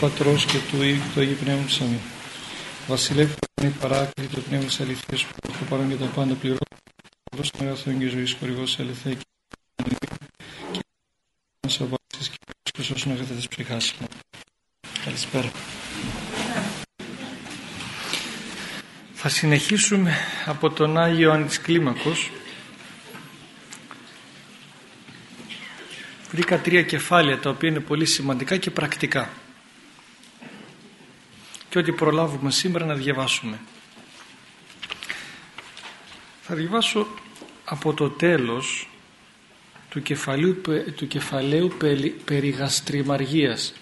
Πατρός και του Υιού και του Αγίου Πνεύματος Αμήν. Βασιλεύ είναι παράκλητο το πνεύμα της αληθείας που έχω παρόν και τα πάντα πληρώ. Δώσ' τον αγαθόν και ζωής χορηγός σε αληθέα και και να σε βάσεις και να σώσουν αγαθά της ψυχάς μου. Καλησπέρα. Θα συνεχίσουμε από τον Άγιο Άννης Κλίμακος βρήκα τρία κεφάλαια τα οποία είναι πολύ σημαντικά και πρακτικά και ό,τι προλάβουμε σήμερα να διαβάσουμε. Θα διαβάσω από το τέλος του κεφαλαίου, του κεφαλαίου περί γαστριμαργίας.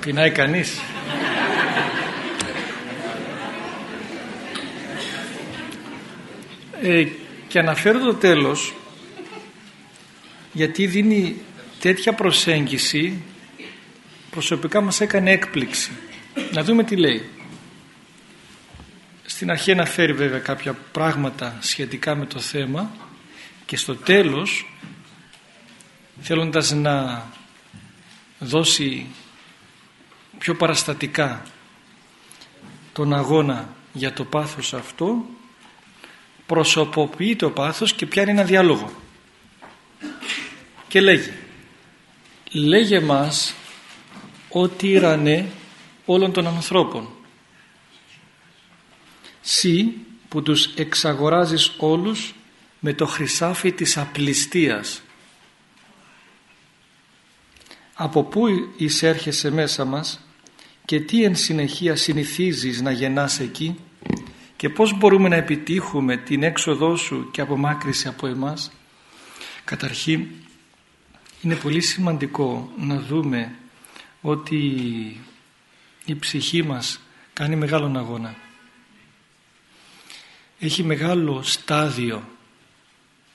Πεινάει κανείς; Ε, και αναφέρω το τέλος γιατί δίνει τέτοια προσέγγιση προσωπικά μας έκανε έκπληξη. Να δούμε τι λέει. Στην αρχή αναφέρει βέβαια κάποια πράγματα σχετικά με το θέμα και στο τέλος θέλοντας να δώσει πιο παραστατικά τον αγώνα για το πάθος αυτό προσωποποιεί το πάθος και πιάνει ένα διάλογο και λέγει λέγε μας ότι τύρανε όλων των ανθρώπων. Σύ που τους εξαγοράζεις όλους με το χρυσάφι της απληστίας. Από πού εισέρχεσαι μέσα μας και τι εν συνεχεία συνηθίζεις να γεννάς εκεί και πώς μπορούμε να επιτύχουμε την έξοδό σου και απομάκρυση από εμάς. Καταρχήν είναι πολύ σημαντικό να δούμε ότι η ψυχή μας κάνει μεγάλον αγώνα έχει μεγάλο στάδιο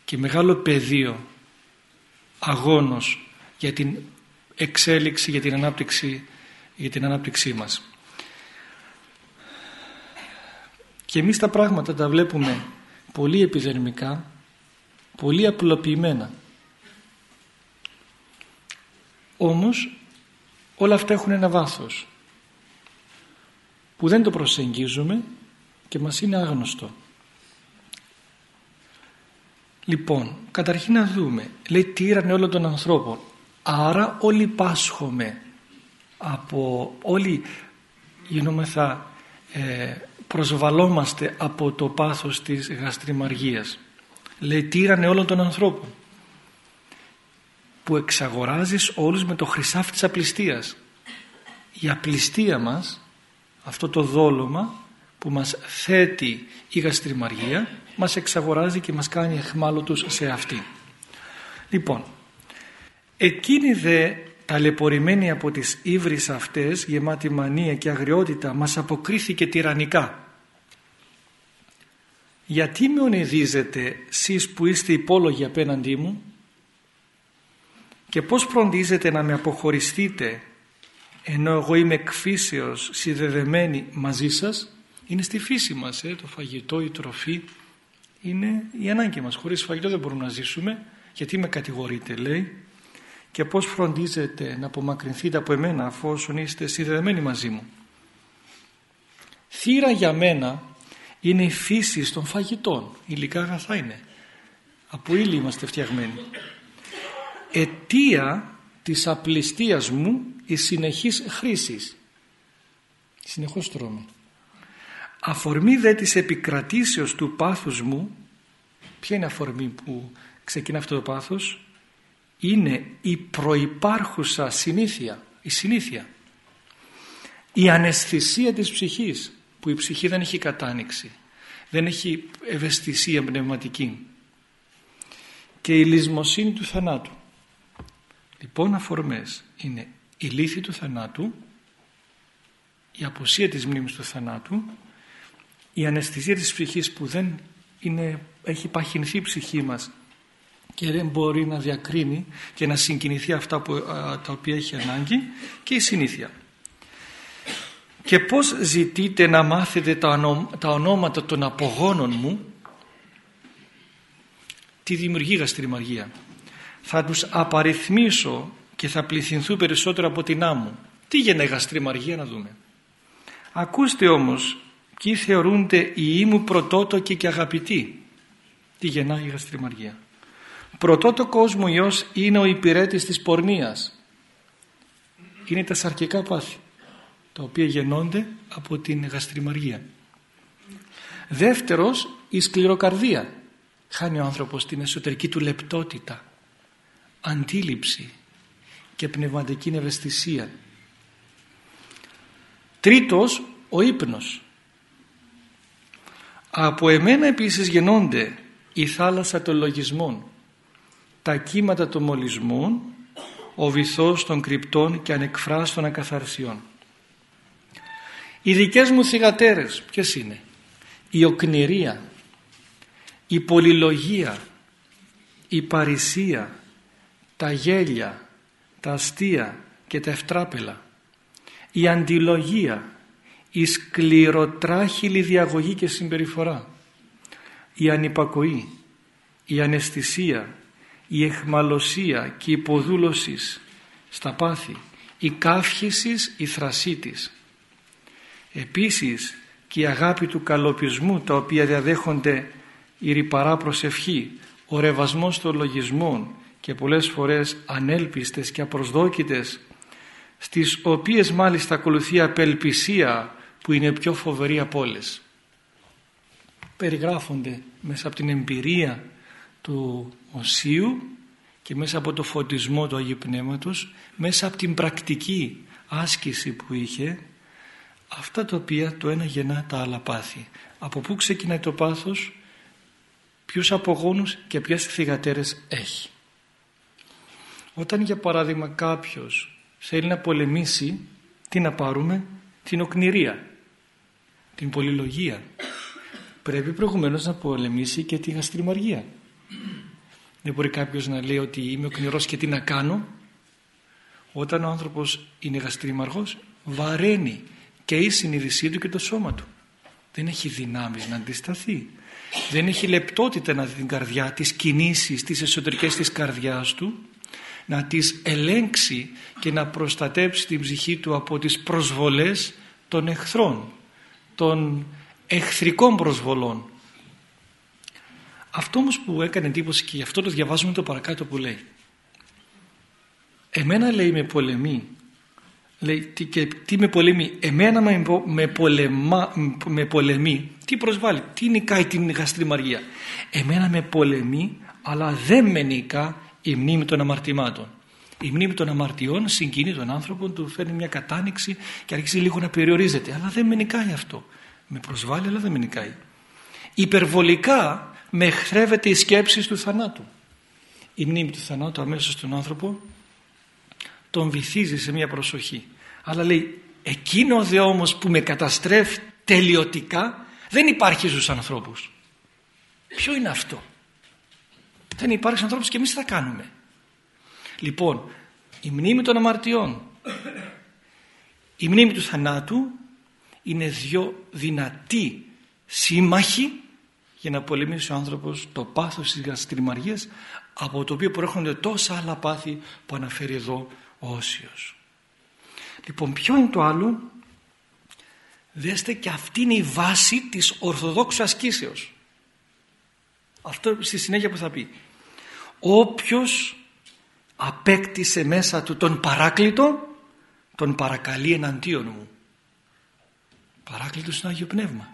και μεγάλο πεδίο αγώνος για την εξέλιξη, για την ανάπτυξη, για την ανάπτυξή μας. Και εμείς τα πράγματα τα βλέπουμε πολύ επιδερμικά, πολύ απλοποιημένα. Όμως όλα αυτά έχουν ένα βάθος που δεν το προσεγγίζουμε και μας είναι άγνωστο. Λοιπόν, καταρχήν να δούμε, λέει τύρανε όλων των ανθρώπων. Άρα όλοι πάσχομαι από, όλοι γινόμεθα ε, προσβαλόμαστε από το πάθος της γαστριμαργίας. Λέει τύρανε όλων των ανθρώπων που εξαγοράζεις όλους με το χρυσάφι της απληστίας. Η απληστία μας, αυτό το δόλωμα που μας θέτει η γαστριμαργία, μας εξαγοράζει και μας κάνει εχμάλωτους σε αυτή. Λοιπόν, εκείνη δε ταλαιπωρημένη από τις ύβρις αυτές, γεμάτη μανία και αγριότητα, μας αποκρίθηκε τυραννικά. Γιατί με ονειδίζετε σεις που είστε υπόλογοι απέναντί μου και πώς φροντίζετε να με αποχωριστείτε ενώ εγώ είμαι εκφύσεως συνδεδεμένη μαζί σας; Είναι στη φύση μας ε, το φαγητό, η τροφή. Είναι η ανάγκη μας. Χωρίς φαγητό δεν μπορούμε να ζήσουμε γιατί με κατηγορείτε λέει. Και πώς φροντίζετε να απομακρυνθείτε από εμένα αφόσον είστε συνδεδεμένοι μαζί μου; Θύρα για μένα είναι η φύση των φαγητών. Υλικά αγαθά είναι. Από ύλη είμαστε φτιαγμένοι αιτία της απληστίας μου η συνεχής χρήσης. Συνεχώς τρώμε. Αφορμή δε της επικρατήσεως του πάθους μου ποια είναι αφορμή που ξεκινά αυτό το πάθος; Είναι η προϋπάρχουσα συνήθεια η συνήθεια. Η αναισθησία της ψυχής που η ψυχή δεν έχει κατάνοιξη δεν έχει ευαισθησία πνευματική. Και η λησμοσύνη του θανάτου λοιπόν αφορμές είναι η λύθη του θανάτου η αποσία της μνήμης του θανάτου η αναισθησία της ψυχής που δεν είναι, έχει παχυνθεί η ψυχή μας και δεν μπορεί να διακρίνει και να συγκινηθεί αυτά που, τα οποία έχει ανάγκη και η συνήθεια. Και πώς ζητείτε να μάθετε τα, τα ονόματα των απογόνων μου τι δημιουργεί γαστριμαργία. Θα τους απαριθμίσω και θα πληθυνθούν περισσότερο από την άμμο. Τι γεννάει γαστριμαργία να δούμε. Ακούστε όμως, ποιοι θεωρούνται οι ήμου πρωτότοκοι και αγαπητοί. Τι γεννάει η γαστριμαργία. Πρωτότοκο μου Υιός είναι ο υπηρέτης της πορνείας. Είναι τα σαρκικά πάθη, τα οποία γεννώνται από την γαστριμαργία. Δεύτερος, η σκληροκαρδία. Χάνει ο άνθρωπος την εσωτερική του λεπτότητα, αντίληψη και πνευματική ευαισθησία. Τρίτος, ο ύπνος. Από εμένα επίσης γεννώνται η θάλασσα των λογισμών, τα κύματα των μολυσμών, ο βυθός των κρυπτών και ανεκφράστων ακαθαρσιών. Οι δικές μου θυγατέρες ποιες είναι; Η οκνηρία, η πολυλογία, η παρησία, τα γέλια, τα αστεία και τα ευτράπελα, η αντιλογία, η σκληροτράχυλη διαγωγή και συμπεριφορά, η ανυπακοή, η αναισθησία, η εχμαλωσία και η υποδούλωσης στα πάθη, η καύχησης, η θρασή της. Επίσης και η αγάπη του καλοπισμού τα οποία διαδέχονται η ρηπαρά προσευχή, ο ρεβασμός των λογισμών και πολλές φορές ανέλπιστες και απροσδόκητες στις οποίες μάλιστα ακολουθεί απελπισία που είναι πιο φοβερή από όλες. Περιγράφονται μέσα από την εμπειρία του Οσίου και μέσα από το φωτισμό του Αγίου Πνεύματος, μέσα από την πρακτική άσκηση που είχε αυτά τα οποία το ένα γεννά τα άλλα πάθη. Από πού ξεκινάει το πάθος, ποιους απογόνους και ποιες θυγατέρες έχει. Όταν για παράδειγμα κάποιος θέλει να πολεμήσει, τι να πάρουμε, την οκνηρία, την πολυλογία. Πρέπει προηγουμένως να πολεμήσει και τη γαστριμαργία. Δεν μπορεί κάποιος να λέει ότι είμαι οκνηρός και τι να κάνω. Όταν ο άνθρωπος είναι γαστριμαργός βαραίνει και η συνείδησή του και το σώμα του. Δεν έχει δυνάμεις να αντισταθεί. Δεν έχει λεπτότητα να δει την καρδιά, τις κινήσεις, τις εσωτερικές της καρδιάς του, να τις ελέγξει και να προστατέψει την ψυχή του από τις προσβολές των εχθρών, των εχθρικών προσβολών. Αυτό όμως που έκανε εντύπωση και γι' αυτό το διαβάζουμε το παρακάτω που λέει. Εμένα λέει με πολεμεί λέει τι, και τι με πολεμεί εμένα με, με, πολεμά, με πολεμεί τι προσβάλλει, τι νικάει την γαστριμαργία εμένα με πολεμεί αλλά δεν με νικά η μνήμη των αμαρτημάτων η μνήμη των αμαρτιών συγκινεί τον άνθρωπο του φέρνει μια κατάνοιξη και αρχίζει λίγο να περιορίζεται αλλά δεν με νικάει αυτό με προσβάλλει αλλά δεν με νικάει υπερβολικά με εχθρεύεται η σκέψη του θανάτου η μνήμη του θανάτου αμέσως στον άνθρωπο τον βυθίζει σε μια προσοχή. Αλλά λέει εκείνο δε όμως που με καταστρέφει τελειωτικά δεν υπάρχει στους ανθρώπους. Ποιο είναι αυτό; Δεν υπάρχει στους ανθρώπους και εμείς τι θα κάνουμε. Λοιπόν, η μνήμη των αμαρτιών, η μνήμη του θανάτου είναι δυο δυνατοί σύμμαχοι για να πολεμήσει ο άνθρωπος το πάθος της γαστριμαργίας από το οποίο προέρχονται τόσα άλλα πάθη που αναφέρει εδώ όσιος. Λοιπόν ποιο είναι το άλλο; Δέστε και αυτή είναι η βάση της ορθοδόξου ασκήσεως. Αυτό στη συνέχεια που θα πει. Όποιος απέκτησε μέσα του τον παράκλητο τον παρακαλεί εναντίον μου. Παράκλητος είναι Άγιο Πνεύμα.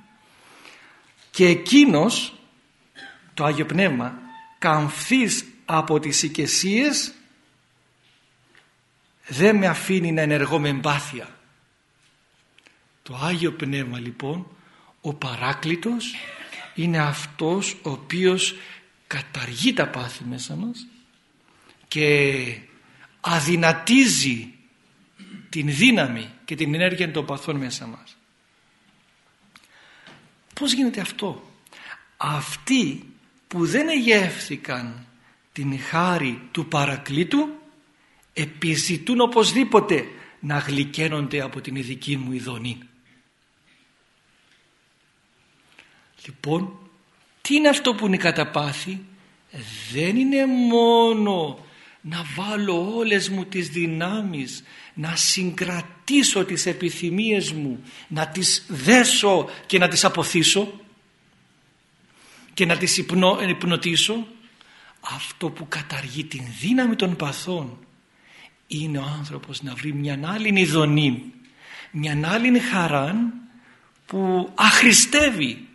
Και εκείνος το Άγιο Πνεύμα καμφθείς από τις οικεσίες δεν με αφήνει να ενεργώ με εμπάθεια. Το Άγιο Πνεύμα λοιπόν, ο Παράκλητος είναι αυτός ο οποίος καταργεί τα πάθη μέσα μας και αδυνατίζει την δύναμη και την ενέργεια των παθών μέσα μας. Πώς γίνεται αυτό; Αυτοί που δεν εγεύθηκαν την χάρη του Παρακλήτου επιζητούν οπωσδήποτε να γλυκαίνονται από την ειδική μου ειδονή. Λοιπόν, τι είναι αυτό που είναι καταπάθη; Δεν είναι μόνο να βάλω όλες μου τις δυνάμεις να συγκρατήσω τις επιθυμίες μου να τις δέσω και να τις αποθήσω και να τις υπνο, υπνοτήσω αυτό που καταργεί την δύναμη των παθών είναι ο άνθρωπος να βρει μια άλλη ειδονή μια άλλη χαρά που αχρηστεύει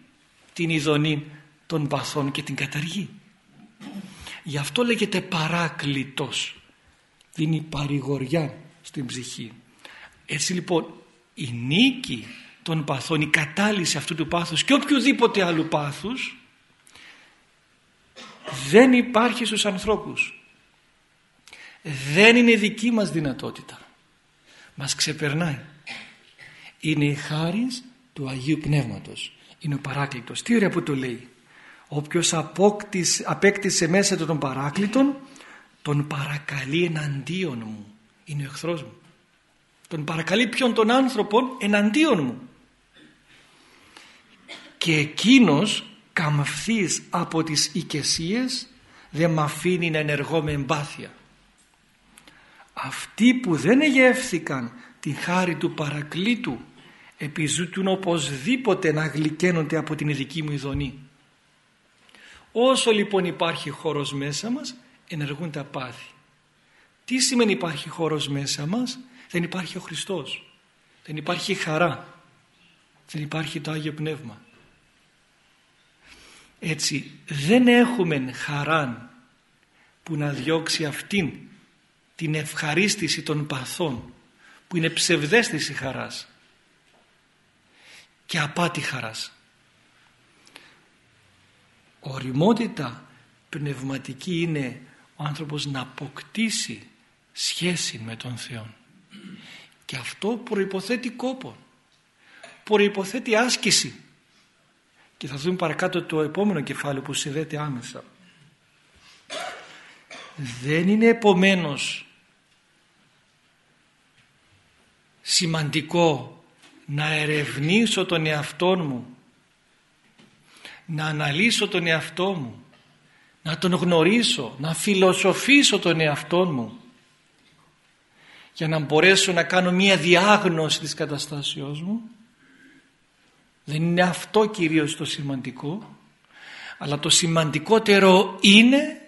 την ειδονή των παθών και την καταργεί. Γι' αυτό λέγεται παράκλητος. Δίνει παρηγοριά στην ψυχή. Έτσι λοιπόν η νίκη των παθών η κατάλυση αυτού του πάθους και οποιοδήποτε άλλου πάθους δεν υπάρχει στους ανθρώπους. Δεν είναι δική μας δυνατότητα. Μας ξεπερνάει. Είναι η χάρις του Αγίου Πνεύματος. Είναι ο παράκλητος. Τι ωραία που το λέει όποιος απέκτησε μέσα του τον παράκλητον τον παρακαλεί εναντίον μου. Είναι ο εχθρός μου. Τον παρακαλεί ποιον τον άνθρωπο εναντίον μου. Και εκείνος καμφθής από τις οικεσίες δεν με αφήνει να ενεργώ με εμπάθεια. Αυτοί που δεν εγεύθηκαν την χάρη του παρακλήτου επιζούτουν οπωσδήποτε να γλυκαίνονται από την ειδική μου ειδονή όσο λοιπόν υπάρχει χώρος μέσα μας ενεργούν τα πάθη. Τι σημαίνει υπάρχει χώρος μέσα μας; Δεν υπάρχει ο Χριστός. Δεν υπάρχει χαρά. Δεν υπάρχει το Άγιο Πνεύμα. Έτσι δεν έχουμε χαρά που να διώξει αυτήν την ευχαρίστηση των παθών που είναι ψευδέστηση χαράς και απάτη χαράς. Οριμότητα πνευματική είναι ο άνθρωπος να αποκτήσει σχέση με τον Θεό και αυτό προϋποθέτει κόπο προϋποθέτει άσκηση. Και θα δούμε παρακάτω το επόμενο κεφάλαιο που συνδέεται άμεσα. Δεν είναι επομένως σημαντικό να ερευνήσω τον εαυτό μου να αναλύσω τον εαυτό μου. Να τον γνωρίσω. Να φιλοσοφήσω τον εαυτό μου. Για να μπορέσω να κάνω μία διάγνωση της καταστάσεώς μου. Δεν είναι αυτό κυρίως το σημαντικό. Αλλά το σημαντικότερο είναι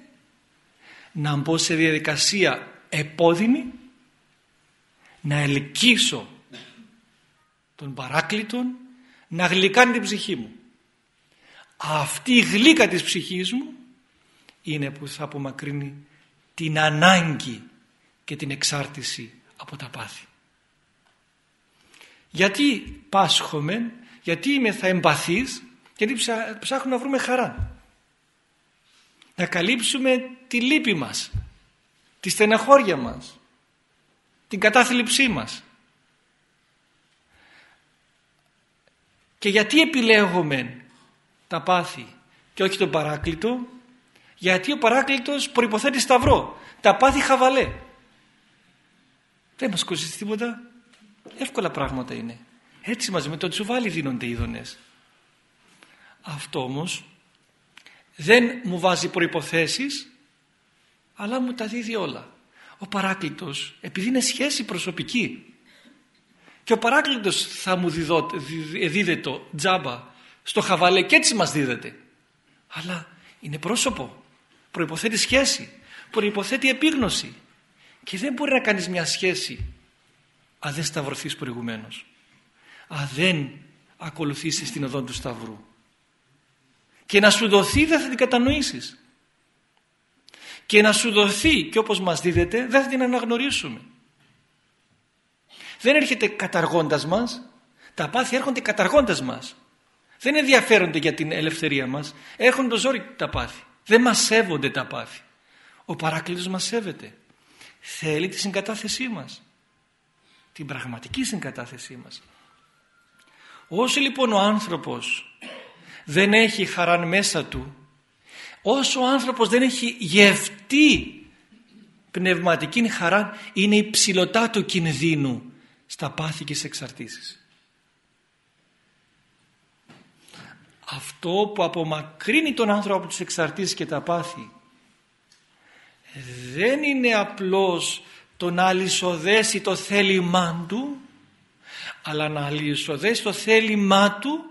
να μπω σε διαδικασία επώδυνη να ελκύσω τον παράκλητον να γλυκάνει την ψυχή μου. Αυτή η γλύκα της ψυχής μου είναι που θα απομακρύνει την ανάγκη και την εξάρτηση από τα πάθη. Γιατί πάσχομαι, γιατί είμαι θα εμπαθείς, γιατί ψάχνουμε να βρούμε χαρά. Να καλύψουμε τη λύπη μας, τη στεναχώρια μας, την κατάθλιψή μας. Και γιατί επιλέγουμε τα πάθη και όχι τον παράκλητο γιατί ο παράκλητος προϋποθέτει σταυρό. Τα πάθη χαβαλέ. Δεν μας κοστίζει τίποτα. Εύκολα πράγματα είναι. Έτσι μαζί με το τσουβάλι δίνονται οι ειδονές. Αυτό όμως δεν μου βάζει προϋποθέσεις αλλά μου τα δίδει όλα. Ο παράκλητος επειδή είναι σχέση προσωπική και ο παράκλητος θα μου διδώ, δίδεται τζάμπα στο χαβαλέ και έτσι μας δίδεται. Αλλά είναι πρόσωπο, προϋποθέτει σχέση, προϋποθέτει επίγνωση και δεν μπορεί να κάνεις μια σχέση αν δεν σταυρωθείς προηγουμένως. Αν δεν ακολουθήσεις την οδό του σταυρού. Και να σου δοθεί δεν θα την κατανοήσεις. Και να σου δοθεί και όπως μας δίδεται δεν θα την αναγνωρίσουμε δεν έρχεται καταργώντας μας τα πάθη έρχονται καταργώντας μας δεν ενδιαφέρονται για την ελευθερία μας. Έρχονται το ζόρι τα πάθη. Δεν μας σέβονται τα πάθη. Ο παράκλητος μας σέβεται. Θέλει τη συγκατάθεσή μας. Την πραγματική συγκατάθεσή μας. Όσο λοιπόν ο άνθρωπος δεν έχει χαράν μέσα του όσο ο άνθρωπος δεν έχει γευτεί πνευματική χαρά είναι η ψηλωτά του κινδύνου στα πάθη και σε εξαρτήσεις. Αυτό που απομακρύνει τον άνθρωπο από τις εξαρτήσεις και τα πάθη δεν είναι απλώς το να αλυσοδέσει το θέλημά του αλλά να αλυσοδέσει το θέλημά του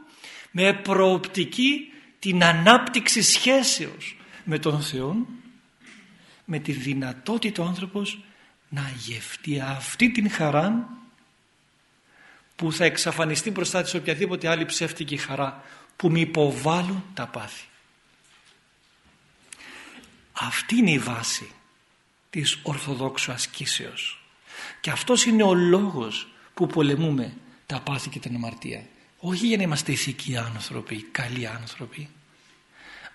με προοπτική την ανάπτυξη σχέσεως με τον Θεό με τη δυνατότητα ο άνθρωπος να γευτεί αυτή την χαρά που θα εξαφανιστεί μπροστά της οποιαδήποτε άλλη ψεύτικη χαρά που μη υποβάλλουν τα πάθη. Αυτή είναι η βάση της Ορθοδόξου ασκήσεως. Και αυτός είναι ο λόγος που πολεμούμε τα πάθη και την αμαρτία. Όχι για να είμαστε ηθικοί άνθρωποι, καλοί άνθρωποι,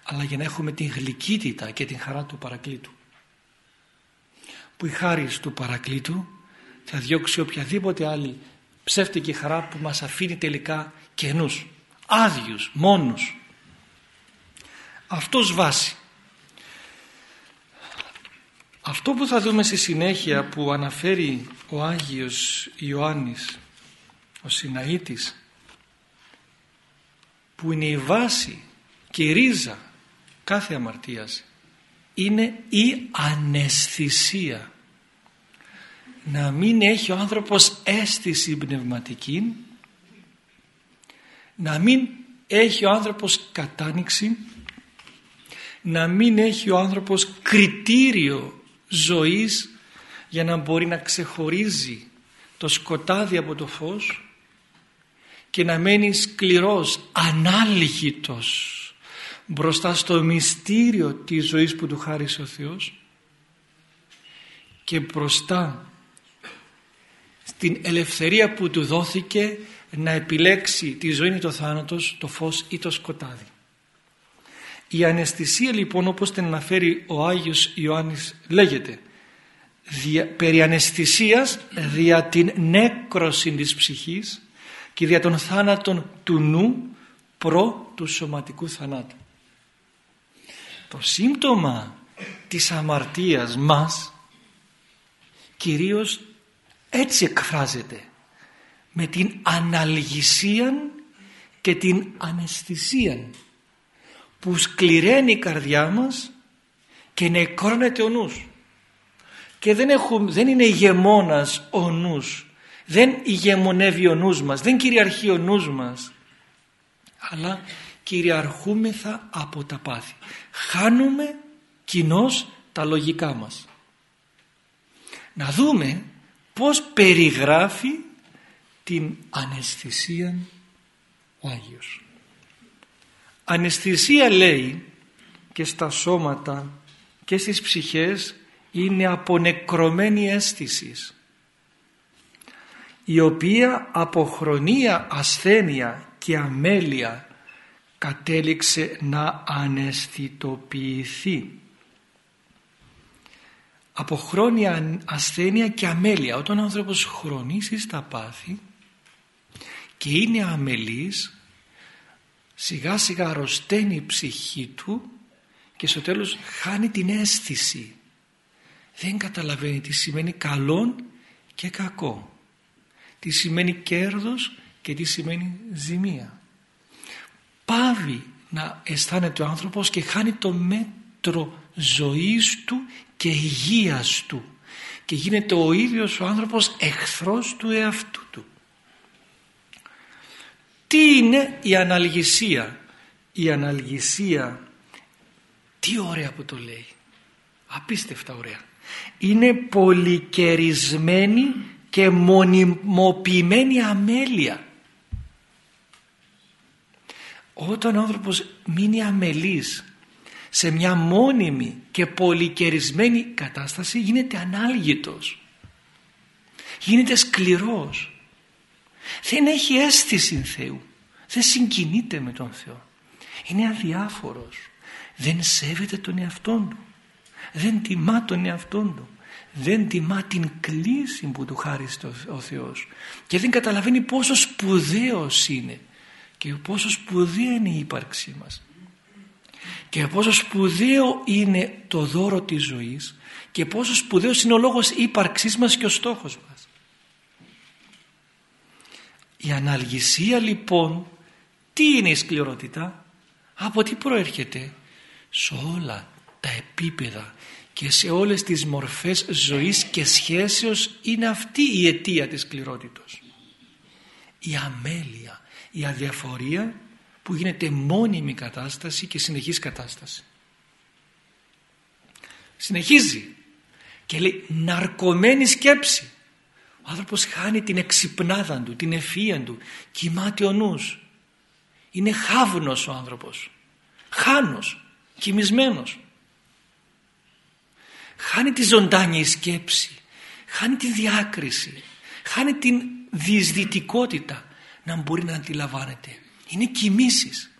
αλλά για να έχουμε την γλυκύτητα και την χαρά του παρακλήτου. Που η χάρη του παρακλήτου θα διώξει οποιαδήποτε άλλη ψεύτικη χαρά που μας αφήνει τελικά κενούς, άδειους, μόνους. Αυτός βάση. Αυτό που θα δούμε στη συνέχεια που αναφέρει ο Άγιος Ιωάννης, ο Συναήτης, που είναι η βάση και η ρίζα κάθε αμαρτίας, είναι η αναισθησία. Να μην έχει ο άνθρωπος αίσθηση πνευματική, να μην έχει ο άνθρωπος κατάνοιξη, να μην έχει ο άνθρωπος κριτήριο ζωής για να μπορεί να ξεχωρίζει το σκοτάδι από το φως και να μένει σκληρός, ανάλγητος μπροστά στο μυστήριο της ζωής που του χάρισε ο Θεός και μπροστά στην ελευθερία που του δόθηκε να επιλέξει τη ζωή ή το θάνατος, το φως ή το σκοτάδι. Η αναισθησία λοιπόν όπως την αναφέρει ο Άγιος Ιωάννης λέγεται δια, περί αναισθησίας δια την νέκρωση της ψυχής και δια των θάνατων του νου προ του σωματικού θανάτου. Το σύμπτωμα της αμαρτίας μας κυρίως έτσι εκφράζεται με την αναλγησία και την αναισθησία που σκληραίνει η καρδιά μας και νεκρώνεται ο νους. Και δεν, έχουμε, δεν είναι ηγεμόνας ο νους δεν ηγεμονεύει ο νους μας δεν κυριαρχεί ο νους μας αλλά κυριαρχούμεθα από τα πάθη. Χάνουμε κοινώς τα λογικά μας. Να δούμε πως περιγράφει την αναισθησία ο Άγιος. Αναισθησία λέει και στα σώματα και στις ψυχές είναι απονεκρωμένη αίσθηση η οποία από χρονία ασθένεια και αμέλεια κατέληξε να αναισθητοποιηθεί. Από χρόνια ασθένεια και αμέλεια όταν ο άνθρωπος χρονίσει στα πάθη και είναι αμελής σιγά σιγά αρρωσταίνει η ψυχή του και στο τέλος χάνει την αίσθηση. Δεν καταλαβαίνει τι σημαίνει καλό και κακό τι σημαίνει κέρδος και τι σημαίνει ζημία. Πάβει να αισθάνεται ο άνθρωπος και χάνει το μέτρο ζωής του και υγείας του και γίνεται ο ίδιος ο άνθρωπος εχθρός του εαυτού του τι είναι η αναλγησία; Η αναλγησία, τι ωραία που το λέει. Απίστευτα ωραία. Είναι πολυκερισμένη και μονιμοποιημένη αμέλεια. Όταν ο άνθρωπος μείνει αμελής σε μια μόνιμη και πολυκερισμένη κατάσταση γίνεται ανάλγητος. Γίνεται σκληρός δεν έχει αίσθηση Θεού. Δεν συγκινείται με τον Θεό. Είναι αδιάφορος. Δεν σέβεται τον εαυτόν του. Δεν τιμά τον εαυτόν του. Δεν τιμά την κλίση που του χάρισε ο Θεός. Και δεν καταλαβαίνει πόσο σπουδαίος είναι. Και πόσο σπουδαία είναι η ύπαρξή μας. Και πόσο σπουδαίο είναι το δώρο της ζωής. Και πόσο σπουδαίος είναι ο λόγος ύπαρξής μας και ο στόχος μας η αναλγησία λοιπόν τι είναι η σκληρότητα; Από τι προέρχεται; Σε όλα τα επίπεδα και σε όλες τις μορφές ζωής και σχέσεως είναι αυτή η αιτία της σκληρότητος. Η αμέλεια, η αδιαφορία που γίνεται μόνιμη κατάσταση και συνεχής κατάσταση. Συνεχίζει και λέει ναρκωμένη σκέψη. Ο άνθρωπος χάνει την εξυπνάδα του, την ευφυΐα του, κοιμάται ο νους. Είναι χάβνος ο άνθρωπος, χάνος, κοιμισμένος. Χάνει τη ζωντάνια η σκέψη, χάνει τη διάκριση, χάνει την διεισδυτικότητα να μπορεί να αντιλαμβάνεται. Είναι κοιμήσεις.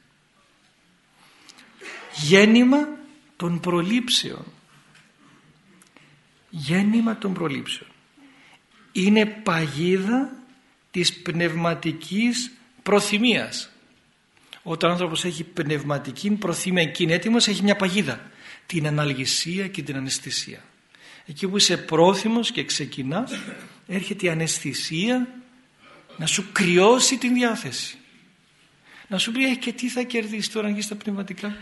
Γέννημα των προλήψεων. Γέννημα των προλήψεων. Είναι παγίδα της πνευματικής προθυμίας. Όταν ο άνθρωπος έχει πνευματική προθυμία και είναι έτοιμος έχει μια παγίδα. Την αναλγησία και την αναισθησία. Εκεί που είσαι πρόθυμος και ξεκινάς έρχεται η αναισθησία να σου κρυώσει την διάθεση. Να σου πει «Ε, και τι θα κερδίσεις τώρα να στα πνευματικά;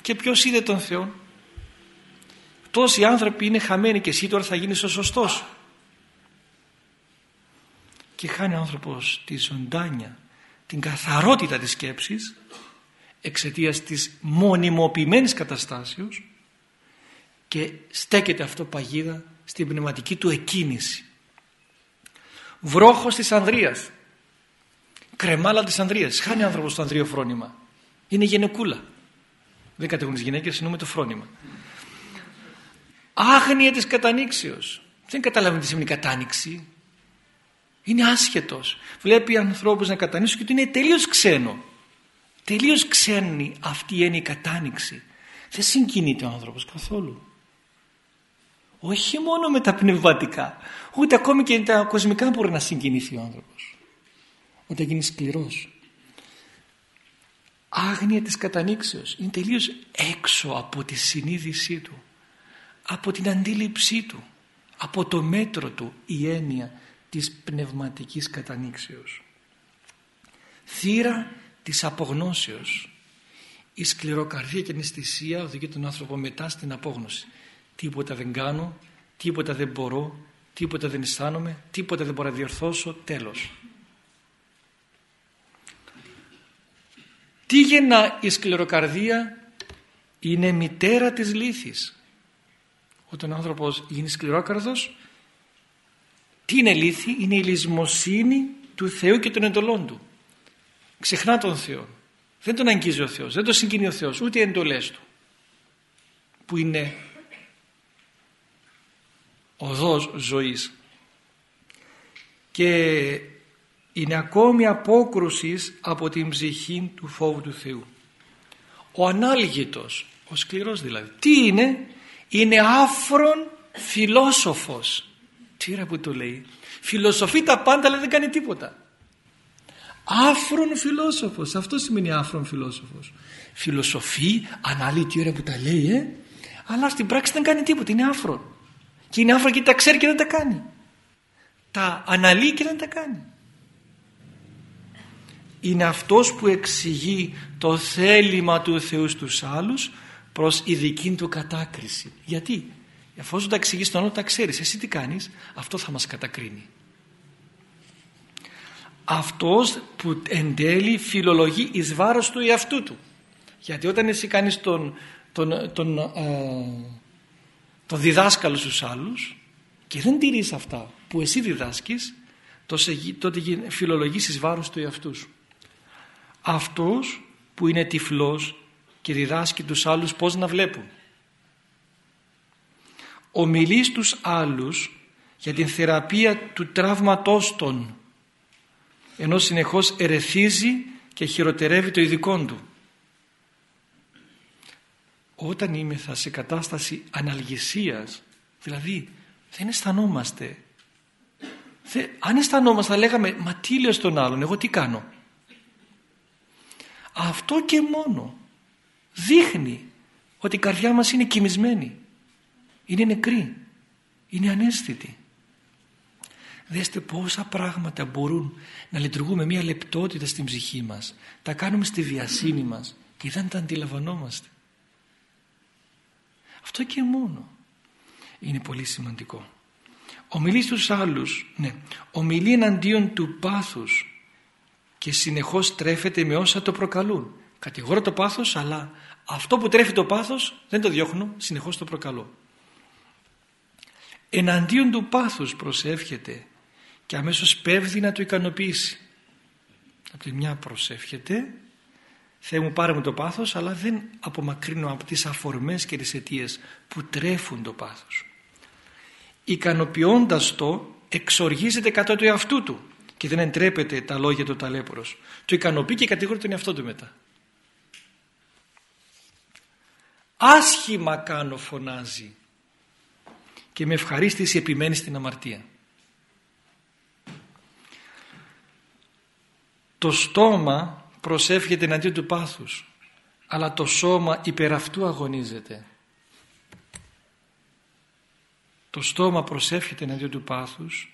Και ποιος είδε τον Θεό; Τόσοι άνθρωποι είναι χαμένοι και εσύ τώρα θα γίνεις ο σωστός. Και χάνει ο άνθρωπος τη ζωντάνια, την καθαρότητα της σκέψης εξαιτίας της μονιμοποιημένης καταστάσεως και στέκεται αυτό παγίδα στην πνευματική του εκκίνηση. Βρόχος της Ανδρείας. Κρεμάλα της Ανδρείας. Χάνει ο άνθρωπος το ανδρείο φρόνημα. Είναι γενεκούλα δεν κατέχουν τις γυναίκες εννοούμε το φρόνημα. Άγνοια της κατανήξεως. Δεν καταλαβαίνει τι σημαίνει κατάνοιξη είναι άσχετος. Βλέπει ανθρώπους να κατανοήσουν και ότι είναι τελείως ξένο. Τελείως ξένη αυτή η έννοια κατάνοιξη. Δεν συγκινείται ο άνθρωπος καθόλου. Όχι μόνο με τα πνευματικά ούτε ακόμη και τα κοσμικά μπορεί να συγκινηθεί ο άνθρωπος. Όταν γίνει σκληρός. Άγνοια της κατανήξεως είναι τελείως έξω από τη συνείδησή του από την αντίληψή του από το μέτρο του η έννοια της πνευματικής κατανήξεως. Θύρα της απογνώσεως. Η σκληροκαρδία και η αισθησία οδηγεί τον άνθρωπο μετά στην απόγνωση. Τίποτα δεν κάνω τίποτα δεν μπορώ τίποτα δεν αισθάνομαι τίποτα δεν μπορώ να διορθώσω τέλος. Τι γεννά η σκληροκαρδία; Είναι μητέρα της λύθης. Όταν ο άνθρωπος γίνει σκληρόκαρδος τι είναι λύθη; Είναι η λησμοσύνη του Θεού και των εντολών του. Ξεχνά τον Θεό. Δεν τον αγγίζει ο Θεός. Δεν τον συγκινεί ο Θεός. Ούτε οι εντολές του. Που είναι οδός ζωής. Και είναι ακόμη απόκρουσης από την ψυχή του φόβου του Θεού. Ο ανάλγητος ο σκληρός δηλαδή. Τι είναι; Είναι άφρον φιλόσοφος τι είναι που το λέει φιλοσοφεί τα πάντα αλλά δεν κάνει τίποτα. Άφρον φιλόσοφος. Αυτό σημαίνει άφρον φιλόσοφος. Φιλοσοφεί αναλύει τι ώρα που τα λέει ε; αλλά στην πράξη δεν κάνει τίποτα. Είναι άφρον. Και είναι άφρον και τα ξέρει και δεν τα κάνει. Τα αναλύει και δεν τα κάνει. Είναι αυτός που εξηγεί το θέλημα του Θεού στους άλλους προς ειδική του κατάκριση. Γιατί, εφόσον τα εξηγείς τον άλλο τα ξέρεις, εσύ τι κάνεις, αυτό θα μας κατακρίνει. Αυτός που εν τέλει φιλολογεί εις βάρος του εαυτού του. Γιατί όταν εσύ κάνεις τον, τον, τον, ε, τον διδάσκαλο στους άλλους και δεν τηρείς αυτά που εσύ διδάσκεις, τότε φιλολογείς εις βάρος του εαυτού σου αυτός που είναι τυφλός και διδάσκει τους άλλους πώς να βλέπουν. Ομιλείς στους άλλους για την θεραπεία του τραύματός των ενώ συνεχώς ερεθίζει και χειροτερεύει το ειδικό του. Όταν είμεθα σε κατάσταση αναλγησίας, δηλαδή δεν αισθανόμαστε. αν αισθανόμαστε θα λέγαμε «Μα τι λέω στον άλλον, εγώ τι κάνω» αυτό και μόνο δείχνει ότι η καρδιά μας είναι κοιμισμένη είναι νεκρή είναι ανέστητη δέστε πόσα πράγματα μπορούν να λειτουργούν με μια λεπτότητα στην ψυχή μας τα κάνουμε στη βιασύνη μας και δεν τα αντιλαμβανόμαστε Αυτό και μόνο είναι πολύ σημαντικό. Ομιλεί στους άλλους, ναι, ομιλεί εναντίον του πάθους και συνεχώς τρέφεται με όσα το προκαλούν. Κατηγορώ το πάθος αλλά αυτό που τρέφει το πάθος δεν το διώχνω, συνεχώς το προκαλώ. Εναντίον του πάθους προσεύχεται και αμέσως πέφτει να το ικανοποιήσει. Από τη μια προσεύχεται Θεέ μου πάρε μου το πάθος αλλά δεν απομακρύνω από τις αφορμές και τις αιτίες που τρέφουν το πάθος. Ικανοποιώντας το εξοργίζεται κατά του εαυτού του και δεν εντρέπεται τα λόγια του ταλέπορος. Το ικανοποιεί και κατηγορεί τον εαυτό του μετά. Άσχημα κάνω φωνάζει και με ευχαρίστηση επιμένει στην αμαρτία. Το στόμα προσεύχεται εναντίον του πάθους αλλά το σώμα υπέρ αυτού αγωνίζεται. Το στόμα προσεύχεται εναντίον του πάθους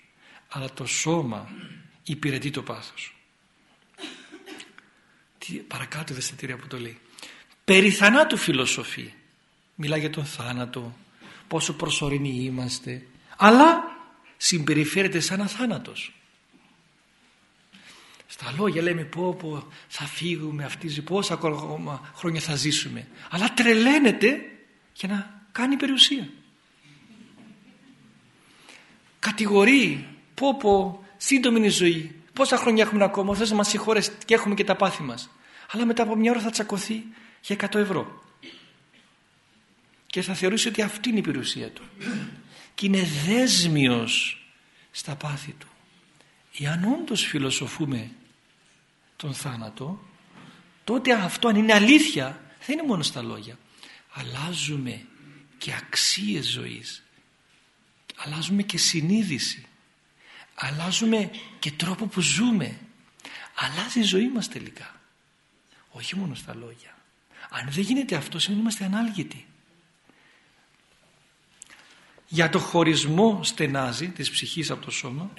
αλλά το σώμα υπηρετεί το πάθος. Τι, παρακάτω δεστατήρια που το λέει. Περί θανάτου φιλοσοφεί. Μιλά για τον θάνατο, πόσο προσωρινοί είμαστε, αλλά συμπεριφέρεται σαν αθάνατος. Στα λόγια λέμε πω πω θα φύγουμε αυτή πόσα χρόνια θα ζήσουμε. Αλλά τρελαίνεται για να κάνει περιουσία. Κατηγορεί πω πω σύντομη είναι η ζωή. Πόσα χρόνια έχουμε ακόμα, θες να μας συγχωρέσει και έχουμε και τα πάθη μας. Αλλά μετά από μια ώρα θα τσακωθεί για 100 ευρώ. Και θα θεωρήσει ότι αυτή είναι η περιουσία του. Και είναι δέσμιος στα πάθη του. Εάν όντως φιλοσοφούμε τον θάνατο τότε αυτό αν είναι αλήθεια δεν είναι μόνο στα λόγια. Αλλάζουμε και αξίες ζωής. Αλλάζουμε και συνείδηση. Αλλάζουμε και τρόπο που ζούμε. Αλλάζει η ζωή μας τελικά. Όχι μόνο στα λόγια. Αν δεν γίνεται αυτό σημαίνει είμαστε ανάλγητοι για το χωρισμό στενάζει της ψυχής από το σώμα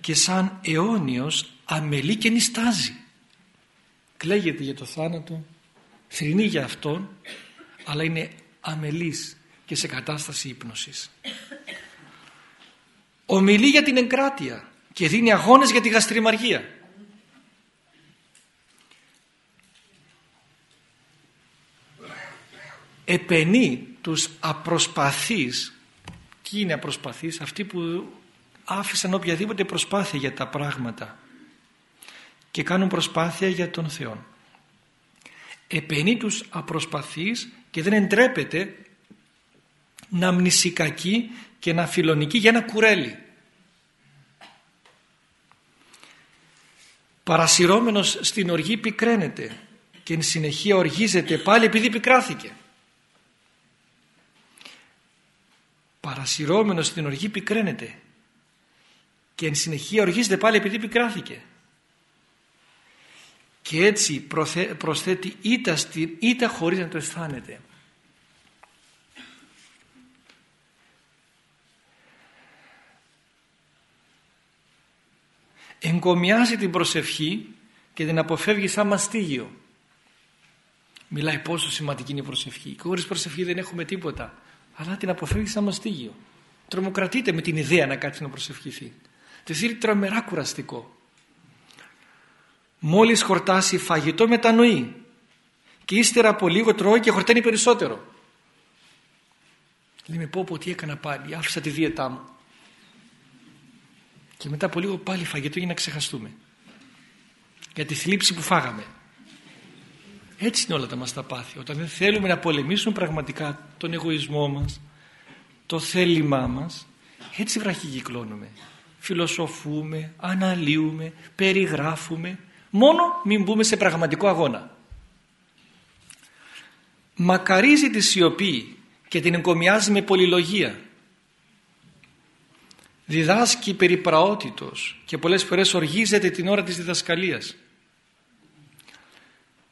και σαν αιώνιος αμελεί και νιστάζει κλαίγεται για το θάνατο, θρυνεί για αυτόν, αλλά είναι αμελής και σε κατάσταση ύπνωσης. Ομιλεί για την εγκράτεια και δίνει αγώνες για τη γαστριμαργία. Επενεί τους απροσπαθείς και είναι απροσπαθείς αυτοί που άφησαν οποιαδήποτε προσπάθεια για τα πράγματα και κάνουν προσπάθεια για τον Θεό. Επενεί τους απροσπαθείς και δεν εντρέπεται να μνησικακεί και να φιλονικεί για ένα κουρέλι. Παρασυρώμενος στην οργή πικραίνεται και εν συνεχεία οργίζεται πάλι επειδή πικράθηκε. Παρασυρώμενος στην οργή πικραίνεται και εν συνεχεία οργίζεται πάλι επειδή πικράθηκε και έτσι προσθέτει ήττα στην ήττα χωρίς να το αισθάνεται. Εγκομιάζει την προσευχή και την αποφεύγει σαν μαστίγιο. Μιλάει πόσο σημαντική είναι η προσευχή. Και χωρίς προσευχή δεν έχουμε τίποτα. Αλλά την αποφεύγει σαν μαστίγιο. Τρομοκρατείται με την ιδέα να κάτσει να προσευχηθεί. Της είναι τρομερά κουραστικό μόλις χορτάσει φαγητό μετανοεί και ύστερα από λίγο τρώει και χορταίνει περισσότερο. Λέμε πω πω τι έκανα πάλι, άφησα τη δίαιτά μου. Και μετά από λίγο πάλι φαγητό για να ξεχαστούμε. Για τη θλίψη που φάγαμε. Έτσι είναι όλα τα μας τα πάθη. Όταν δεν θέλουμε να πολεμήσουμε πραγματικά τον εγωισμό μας, το θέλημά μας, έτσι βραχικυκλώνουμε. Φιλοσοφούμε, αναλύουμε, περιγράφουμε Μόνο μην μπούμε σε πραγματικό αγώνα. Μακαρίζει τη σιωπή και την εγκομιάζει με πολυλογία. Διδάσκει περί και πολλές φορές οργίζεται την ώρα της διδασκαλίας.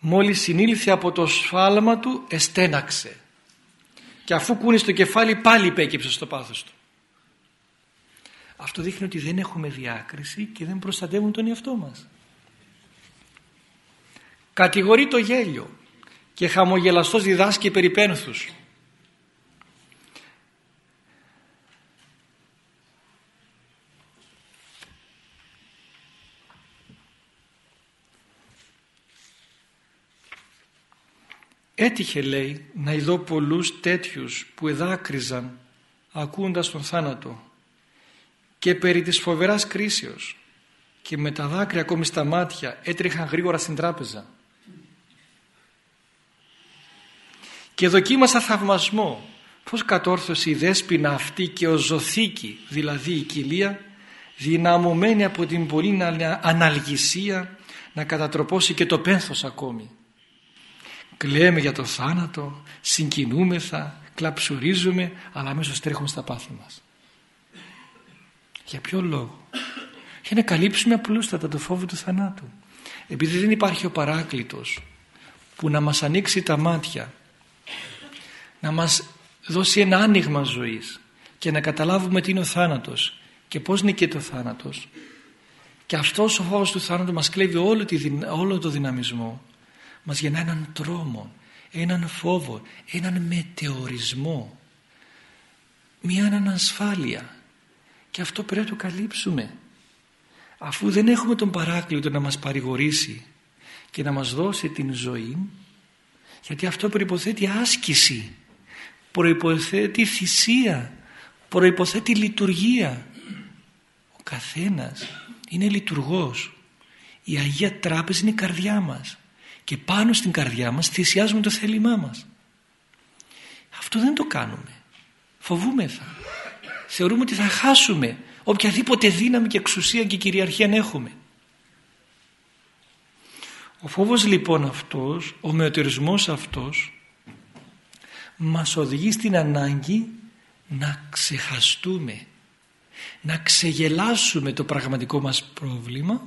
Μόλις συνήλθε από το σφάλμα του εστέναξε και αφού κούνει στο κεφάλι πάλι υπέκυψε στο πάθος του. Αυτό δείχνει ότι δεν έχουμε διάκριση και δεν προστατεύουν τον εαυτό μας κατηγορεί το γέλιο και χαμογελαστός διδάσκει περί πένθους. Έτυχε λέει να ειδώ πολλούς τέτοιους που εδάκριζαν ακούοντας τον θάνατο. Και περί της φοβεράς κρίσεως και με τα δάκρυα ακόμη στα μάτια έτρεχαν γρήγορα στην τράπεζα. Και δοκίμασα θαυμασμό. Πως κατόρθωσε η δέσποινα αυτή και ο ζωθήκη δηλαδή η κοιλία δυναμωμένη από την πολύ αναλγησία να κατατροπώσει και το πένθος ακόμη κλαίμε για το θάνατο συγκινούμεθα κλαψουρίζουμε αλλά αμέσως τρέχουμε στα πάθη μας. Για ποιο λόγο; Για να καλύψουμε απλούστατα το φόβο του θανάτου. Επειδή δεν υπάρχει ο παράκλητος που να μας ανοίξει τα μάτια να μας δώσει ένα άνοιγμα ζωής και να καταλάβουμε τι είναι ο θάνατος και πώς νικείται ο θάνατος και αυτός ο φόβος του θάνατου μας κλέβει όλο, όλο το δυναμισμό μας γεννά έναν τρόμο έναν φόβο έναν μετεωρισμό μια ανασφάλεια. Και αυτό πρέπει να το καλύψουμε. Αφού δεν έχουμε τον παράκλητο να μας παρηγορήσει και να μας δώσει την ζωή γιατί αυτό προϋποθέτει άσκηση προϋποθέτει θυσία προϋποθέτει λειτουργία. Ο καθένας είναι λειτουργός. Η Αγία Τράπεζα είναι η καρδιά μας και πάνω στην καρδιά μας θυσιάζουμε το θέλημά μας. Αυτό δεν το κάνουμε. Φοβούμεθα. Θεωρούμε ότι θα χάσουμε οποιαδήποτε δύναμη και εξουσία και κυριαρχία έχουμε. Ο φόβος λοιπόν αυτός ο μεωτερισμός αυτός μας οδηγεί στην ανάγκη να ξεχαστούμε να ξεγελάσουμε το πραγματικό μας πρόβλημα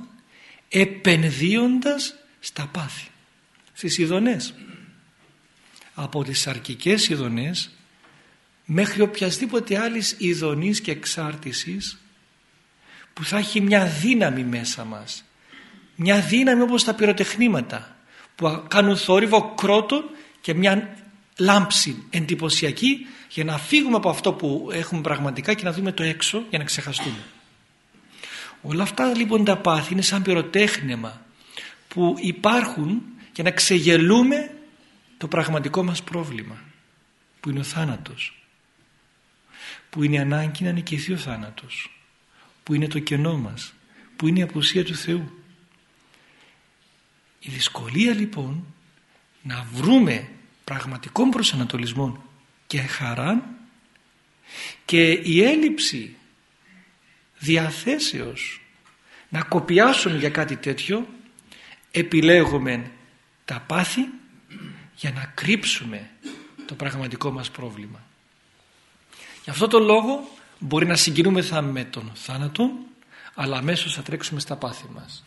επενδύοντας στα πάθη στις ειδονές από τις αρκικές ειδονές μέχρι οποιασδήποτε άλλης ειδονής και εξάρτησης που θα έχει μια δύναμη μέσα μας μια δύναμη όπως τα πυροτεχνήματα που κάνουν θόρυβο κρότο και μια λάμψη εντυπωσιακή για να φύγουμε από αυτό που έχουμε πραγματικά και να δούμε το έξω για να ξεχαστούμε. Όλα αυτά λοιπόν τα πάθη είναι σαν πυροτέχνημα που υπάρχουν για να ξεγελούμε το πραγματικό μας πρόβλημα που είναι ο θάνατος. Που είναι η ανάγκη να νικηθεί ο θάνατος. Που είναι το κενό μας. Που είναι η απουσία του Θεού. Η δυσκολία λοιπόν να βρούμε πραγματικών προσανατολισμών και χαρά και η έλλειψη διαθέσεως να κοπιάσουν για κάτι τέτοιο επιλέγουμε τα πάθη για να κρύψουμε το πραγματικό μας πρόβλημα. Γι' αυτό το λόγο μπορεί να συγκινούμεθα με τον θάνατο αλλά αμέσως θα τρέξουμε στα πάθη μας.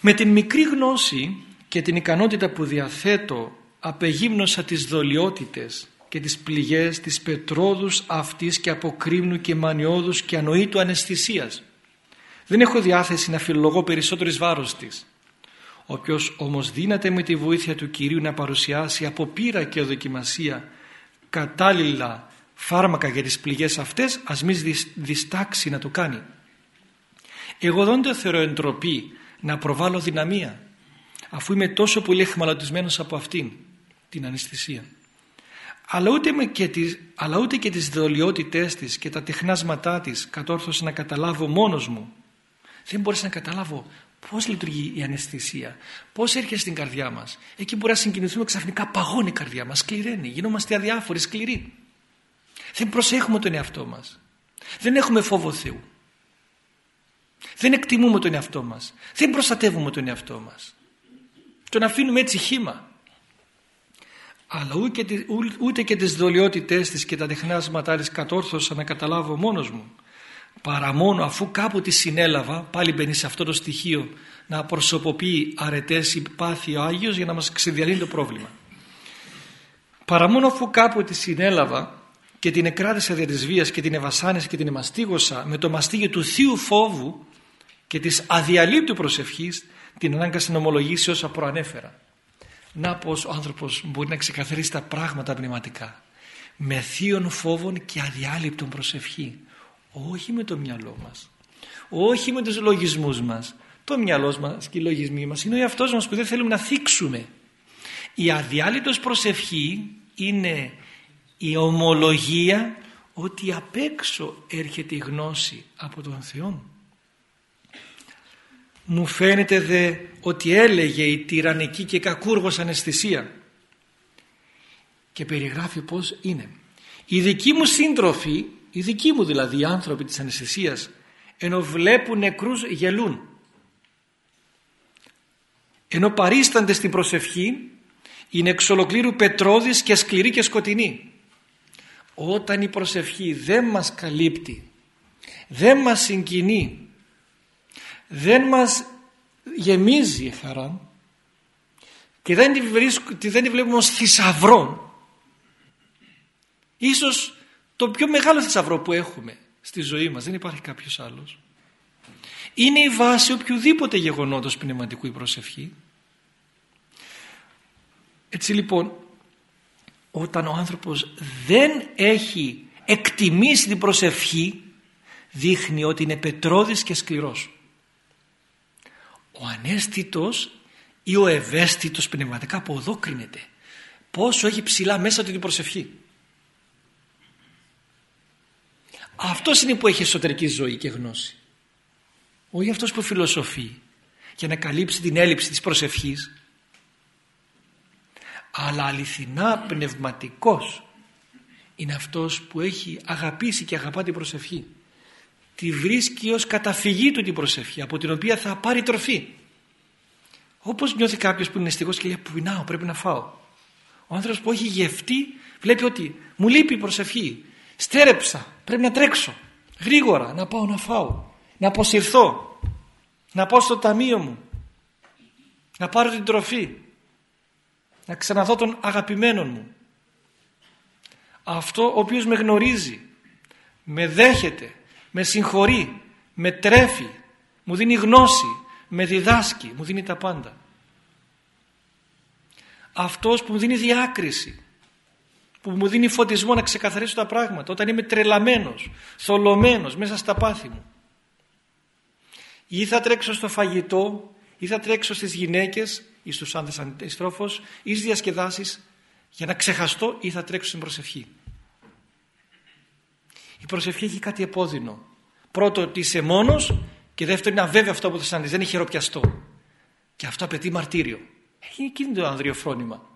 Με την μικρή γνώση και την ικανότητα που διαθέτω απεγύμνωσα τις δολιότητες και τις πληγές της πετρόδους αυτής και αποκρίμνου και μανιώδους και ανοήτου αναισθησίας. Δεν έχω διάθεση να φιλολογώ περισσότερο εις βάρος της. Όποιος όμως δύναται με τη βοήθεια του Κυρίου να παρουσιάσει από πείρα και δοκιμασία κατάλληλα φάρμακα για τις πληγές αυτές ας μη διστάξει να το κάνει. Εγώ δεν το θεωρώ εντροπή να προβάλλω δυναμία αφού είμαι τόσο πολύ εχμαλωτισμένος από αυτήν την αναισθησία. Αλλά ούτε, και τις, αλλά ούτε και τις δολιότητές της και τα τεχνάσματά της κατόρθωσα να καταλάβω μόνος μου. Δεν μπορούσα να καταλάβω πώς λειτουργεί η αναισθησία, πώς έρχεται στην καρδιά μας; Εκεί μπορεί να συγκινηθούμε ξαφνικά παγώνει η καρδιά μας, σκληραίνει, γινόμαστε αδιάφοροι, σκληροί. Δεν προσέχουμε τον εαυτό μας. Δεν έχουμε φόβο Θεού. Δεν εκτιμούμε τον εαυτό μας. Δεν προστατεύουμε τον εαυτό μας. Τον αφήνουμε έτσι χήμα. Αλλά ούτε και τις δολιότητές της και τα τεχνάσματά της κατόρθωσα να καταλάβω μόνος μου. Παρά μόνο αφού κάπου τη συνέλαβα, πάλι μπαίνει σε αυτό το στοιχείο να προσωποποιεί αρετές ή πάθη ο Άγιος για να μας ξεδιαλύνει το πρόβλημα. Παρά μόνο αφού κάπου τη συνέλαβα και την εκράτησα δια της βίας και την ευασάνισα και την εμαστίγωσα με το μαστίγιο του θείου φόβου και της αδιαλείπτου προσευχής την ανάγκαση να ομολογήσει όσα προανέφερα. Να πως ο άνθρωπος μπορεί να ξεκαθαρίσει τα πράγματα πνευματικά με θείων φόβων και αδιάλειπτων προσευχή όχι με το μυαλό μας. Όχι με τους λογισμούς μας. Το μυαλό μας και οι λογισμοί μας είναι ο εαυτός μας που δεν θέλουμε να θίξουμε. Η αδιάλειτος προσευχή είναι η ομολογία ότι απ' έξω έρχεται η γνώση από τον Θεό. Μου φαίνεται δε ότι έλεγε η τυραννική και κακούργος αναισθησία. Και περιγράφει πως είναι. Οι δικοί μου σύντροφοι οι δικοί μου δηλαδή οι άνθρωποι της αναισθησίας ενώ βλέπουν νεκρούς γελούν. Ενώ παρίστανται στην προσευχή είναι εξ ολοκλήρου πετρώδης και σκληρή και σκοτεινή. Όταν η προσευχή δεν μας καλύπτει δεν μας συγκινεί δεν μας γεμίζει η χαρά και δεν τη, βρίσκω, δεν τη βλέπουμε ως θησαυρό ίσως το πιο μεγάλο θησαυρό που έχουμε στη ζωή μας δεν υπάρχει κάποιος άλλος. Είναι η βάση οποιοδήποτε γεγονότος πνευματικού η προσευχή έτσι λοιπόν όταν ο άνθρωπος δεν έχει εκτιμήσει την προσευχή δείχνει ότι είναι πετρώδης και σκληρός. Ο ανέστητος ή ο ευαίσθητος πνευματικά από εδώ κρίνεται πόσο έχει ψηλά μέσα του την προσευχή αυτός είναι που έχει εσωτερική ζωή και γνώση. Όχι αυτός που φιλοσοφεί για να καλύψει την έλλειψη της προσευχής αλλά αληθινά πνευματικός είναι αυτός που έχει αγαπήσει και αγαπά την προσευχή. Τη βρίσκει ως καταφυγή του την προσευχή από την οποία θα πάρει τροφή. Όπως νιώθει κάποιος που είναι στιγός και λέει πεινάω πρέπει να φάω ο άνθρωπος που έχει γευτεί βλέπει ότι μου λείπει η προσευχή στέρεψα. Πρέπει να τρέξω. Γρήγορα. Να πάω να φάω. Να αποσυρθώ. Να πάω στο ταμείο μου. Να πάρω την τροφή. Να ξαναδώ τον αγαπημένο μου. Αυτό ο οποίος με γνωρίζει με δέχεται με συγχωρεί με τρέφει μου δίνει γνώση με διδάσκει μου δίνει τα πάντα. Αυτός που μου δίνει διάκριση που μου δίνει φωτισμό να ξεκαθαρίσω τα πράγματα όταν είμαι τρελαμένος, θολωμένος μέσα στα πάθη μου ή θα τρέξω στο φαγητό ή θα τρέξω στις γυναίκες ή στους άνδρες αντιστρόφως ή στις διασκεδάσεις για να ξεχαστώ ή θα τρέξω στην προσευχή. Η προσευχή έχει κάτι επώδυνο. Πρώτο ότι είσαι μόνος και δεύτερο είναι αβέβαιο αυτό που θα συναντήσει. Δεν είναι χειροπιαστό. Και αυτό απαιτεί μαρτύριο. Έχει εκείνο το ανδριοφρόνημα.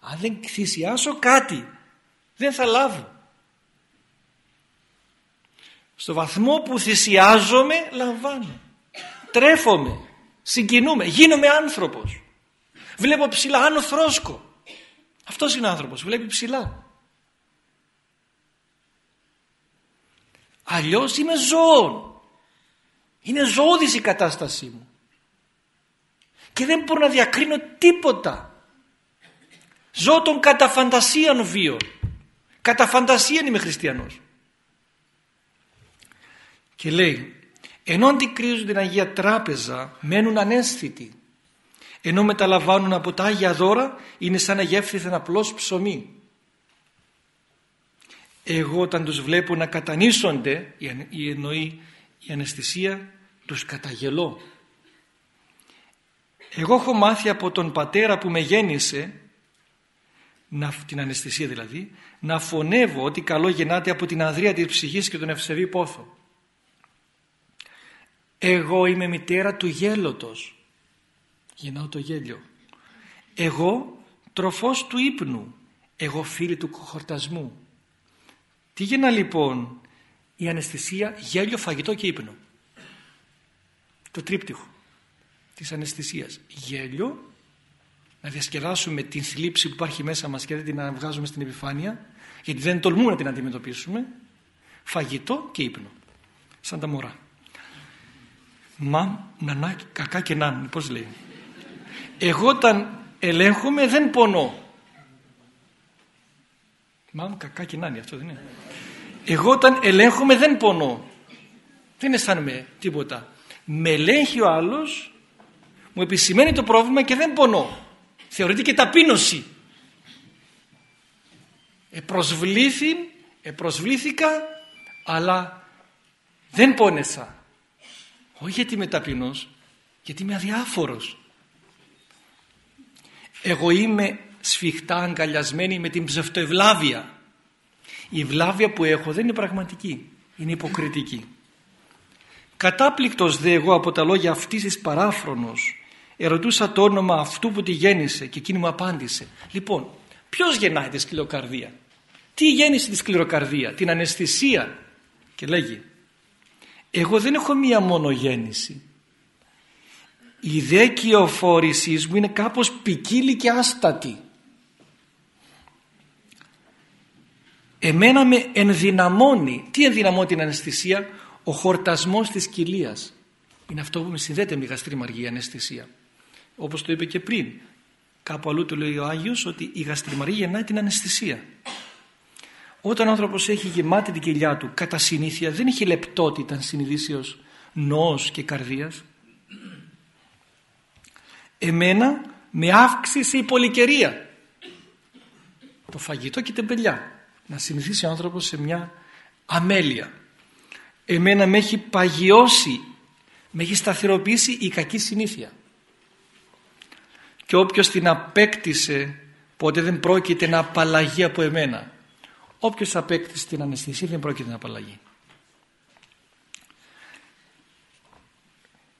Αν δεν θυσιάσω κάτι δεν θα λάβω. Στο βαθμό που θυσιάζομαι λαμβάνω. Τρέφομαι συγκινούμε, γίνομαι άνθρωπος. Βλέπω ψηλά, άνω θρόσκο. Αυτός είναι άνθρωπος, βλέπει ψηλά. Αλλιώς είμαι ζώων. Είναι ζώδης η κατάστασή μου. Και δεν μπορώ να διακρίνω τίποτα. Ζω τον κατά φαντασίαν βίο. Κατά φαντασίαν είμαι χριστιανός. Και λέει ενώ αντικρίζουν την Αγία Τράπεζα μένουν ανέστητοι ενώ μεταλαμβάνουν από τα Άγια δώρα είναι σαν να γεύθηθεν απλώς ψωμί εγώ όταν τους βλέπω να κατανήσονται η εννοεί η αναισθησία τους καταγελώ εγώ έχω μάθει από τον πατέρα που με γέννησε να, την αναισθησία δηλαδή να φωνεύω ότι καλό γεννάται από την ανδρεία της ψυχής και τον ευσεβή πόθο εγώ είμαι μητέρα του γέλωτος. Γεννάω το γέλιο. Εγώ τροφός του ύπνου. Εγώ φίλη του χορτασμού. Τι γεννά λοιπόν η αναισθησία γέλιο, φαγητό και ύπνο; Το τρίπτυχο της αναισθησίας. Γέλιο, να διασκεδάσουμε την θλίψη που υπάρχει μέσα μας και δεν την βγάζουμε στην επιφάνεια γιατί δεν τολμούμε να την αντιμετωπίσουμε. Φαγητό και ύπνο. Σαν τα μωρά. Μα, νανά, κακά και ναν, πώς λέει. Εγώ όταν ελέγχομαι δεν πονώ. Μα, κακά και ναν, αυτό δεν είναι. Εγώ όταν ελέγχομαι δεν πονώ. Δεν αισθάνομαι τίποτα. Με ελέγχει ο άλλος, μου επισημαίνει το πρόβλημα και δεν πονώ. Θεωρείται και ταπείνωση. Επροσβλήθη, επροσβλήθηκα, αλλά δεν πόνεσα. Όχι γιατί είμαι ταπεινός γιατί είμαι αδιάφορος. Εγώ είμαι σφιχτά αγκαλιασμένη με την ψευτοευλάβεια. Η ευλάβεια που έχω δεν είναι πραγματική είναι υποκριτική. Κατάπληκτος δε εγώ από τα λόγια αυτής της παράφρονος ερωτούσα το όνομα αυτού που τη γέννησε και εκείνη μου απάντησε. Λοιπόν ποιος γεννάει τη σκληροκαρδία; Τι γέννησε τη σκληροκαρδία; Την αναισθησία; Και λέγει εγώ δεν έχω μία μόνο γέννηση. Η ιδέα κυοφόρησής μου είναι κάπως ποικίλη και άστατη. Εμένα με ενδυναμώνει τι ενδυναμώνει την αναισθησία; Ο χορτασμός της κοιλίας. Είναι αυτό που με συνδέεται με γαστριμαργή αναισθησία όπως το είπε και πριν. Κάπου αλλού το λέει ο Άγιος ότι η γαστριμαργή γεννάει την αναισθησία. Όταν ο άνθρωπος έχει γεμάτη την κοιλιά του κατά συνήθεια δεν έχει λεπτότητα συνειδήσεως νόος και καρδίας. Εμένα με αύξησε η πολυκαιρία. Το φαγητό και την πελιά να συνηθίσει ο άνθρωπος σε μια αμέλεια. Εμένα με έχει παγιώσει με έχει σταθεροποιήσει η κακή συνήθεια και όποιος την απέκτησε ποτέ δεν πρόκειται να απαλλαγεί από εμένα. Όποιος απέκτησε την αναισθησία δεν πρόκειται να απαλλαγεί.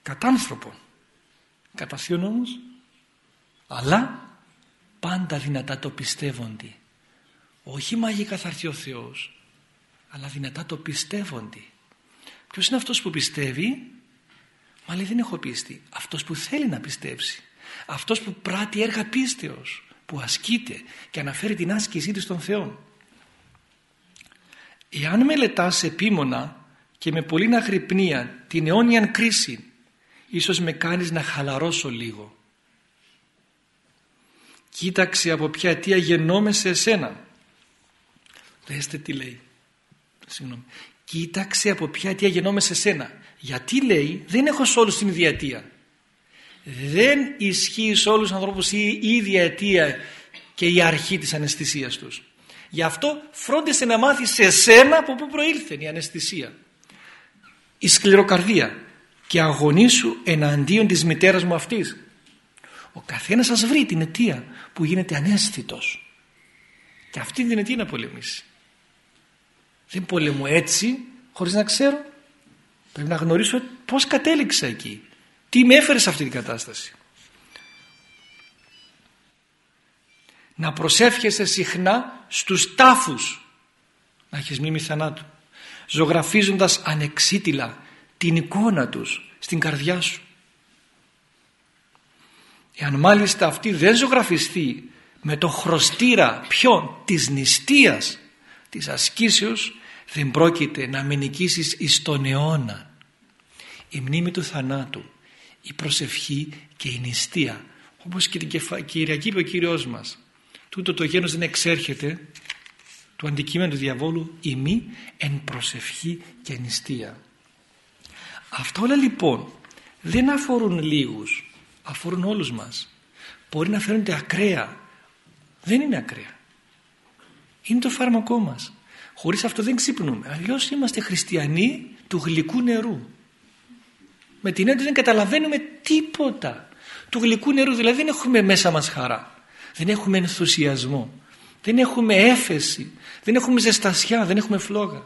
Κατά άνθρωπο κατά θείον όμως αλλά πάντα δυνατά το πιστεύονται όχι μαγικά θα έρθει ο Θεός αλλά δυνατά το πιστεύονται ποιος είναι αυτός που πιστεύει; Μα λέει δεν έχω πίστη. Αυτός που θέλει να πιστέψει αυτός που πράττει έργα πίστεως που ασκείται και αναφέρει την άσκησή του στον Θεό εάν μελετάς επίμονα και με πολύ αγρυπνία την αιώνια κρίση ίσως με κάνεις να χαλαρώσω λίγο. Κοίταξε από ποια αιτία γεννόμαι σε εσένα. Δέστε τι λέει. Συγγνώμη. κοίταξε από ποια αιτία γεννόμαι σε εσένα. Γιατί λέει δεν έχω σε όλους την ίδια αιτία δεν ισχύει σε όλους τους ανθρώπους η ίδια αιτία και η αρχή της αναισθησίας τους. Γι' αυτό φρόντισε να μάθει σε σένα από πού προήλθε η αναισθησία. Η σκληροκαρδία και αγωνίσου εναντίον της μητέρας μου αυτής. Ο καθένας σας βρει την αιτία που γίνεται ανέστητος. Και αυτή την αιτία να πολεμήσει. Δεν πολεμώ έτσι χωρίς να ξέρω. Πρέπει να γνωρίσω πως κατέληξα εκεί τι με έφερε σε αυτή την κατάσταση; Να προσεύχεσαι συχνά στους τάφους. Να έχεις μνήμη θανάτου. Ζωγραφίζοντας ανεξίτηλα την εικόνα τους στην καρδιά σου. Εάν μάλιστα αυτή δεν ζωγραφιστεί με το χρωστήρα ποιον; Της νηστείας της ασκήσεως δεν πρόκειται να με νικήσεις εις τον αιώνα. Η μνήμη του θανάτου η προσευχή και η νηστεία όπως και την Κυριακή είπε ο Κύριος μας τούτο το γένος δεν εξέρχεται του αντικείμενου του διαβόλου η μη εν προσευχή και νηστεία Αυτά όλα λοιπόν δεν αφορούν λίγους, αφορούν όλους μας. Μπορεί να φαίνονται ακραία. Δεν είναι ακραία. Είναι το φάρμακό μας. Χωρίς αυτό δεν ξυπνούμε. Αλλιώς είμαστε χριστιανοί του γλυκού νερού. Με την έννοια δεν καταλαβαίνουμε τίποτα. Του γλυκού νερού δηλαδή δεν έχουμε μέσα μας χαρά. Δεν έχουμε ενθουσιασμό. Δεν έχουμε έφεση. Δεν έχουμε ζεστασιά. Δεν έχουμε φλόγα.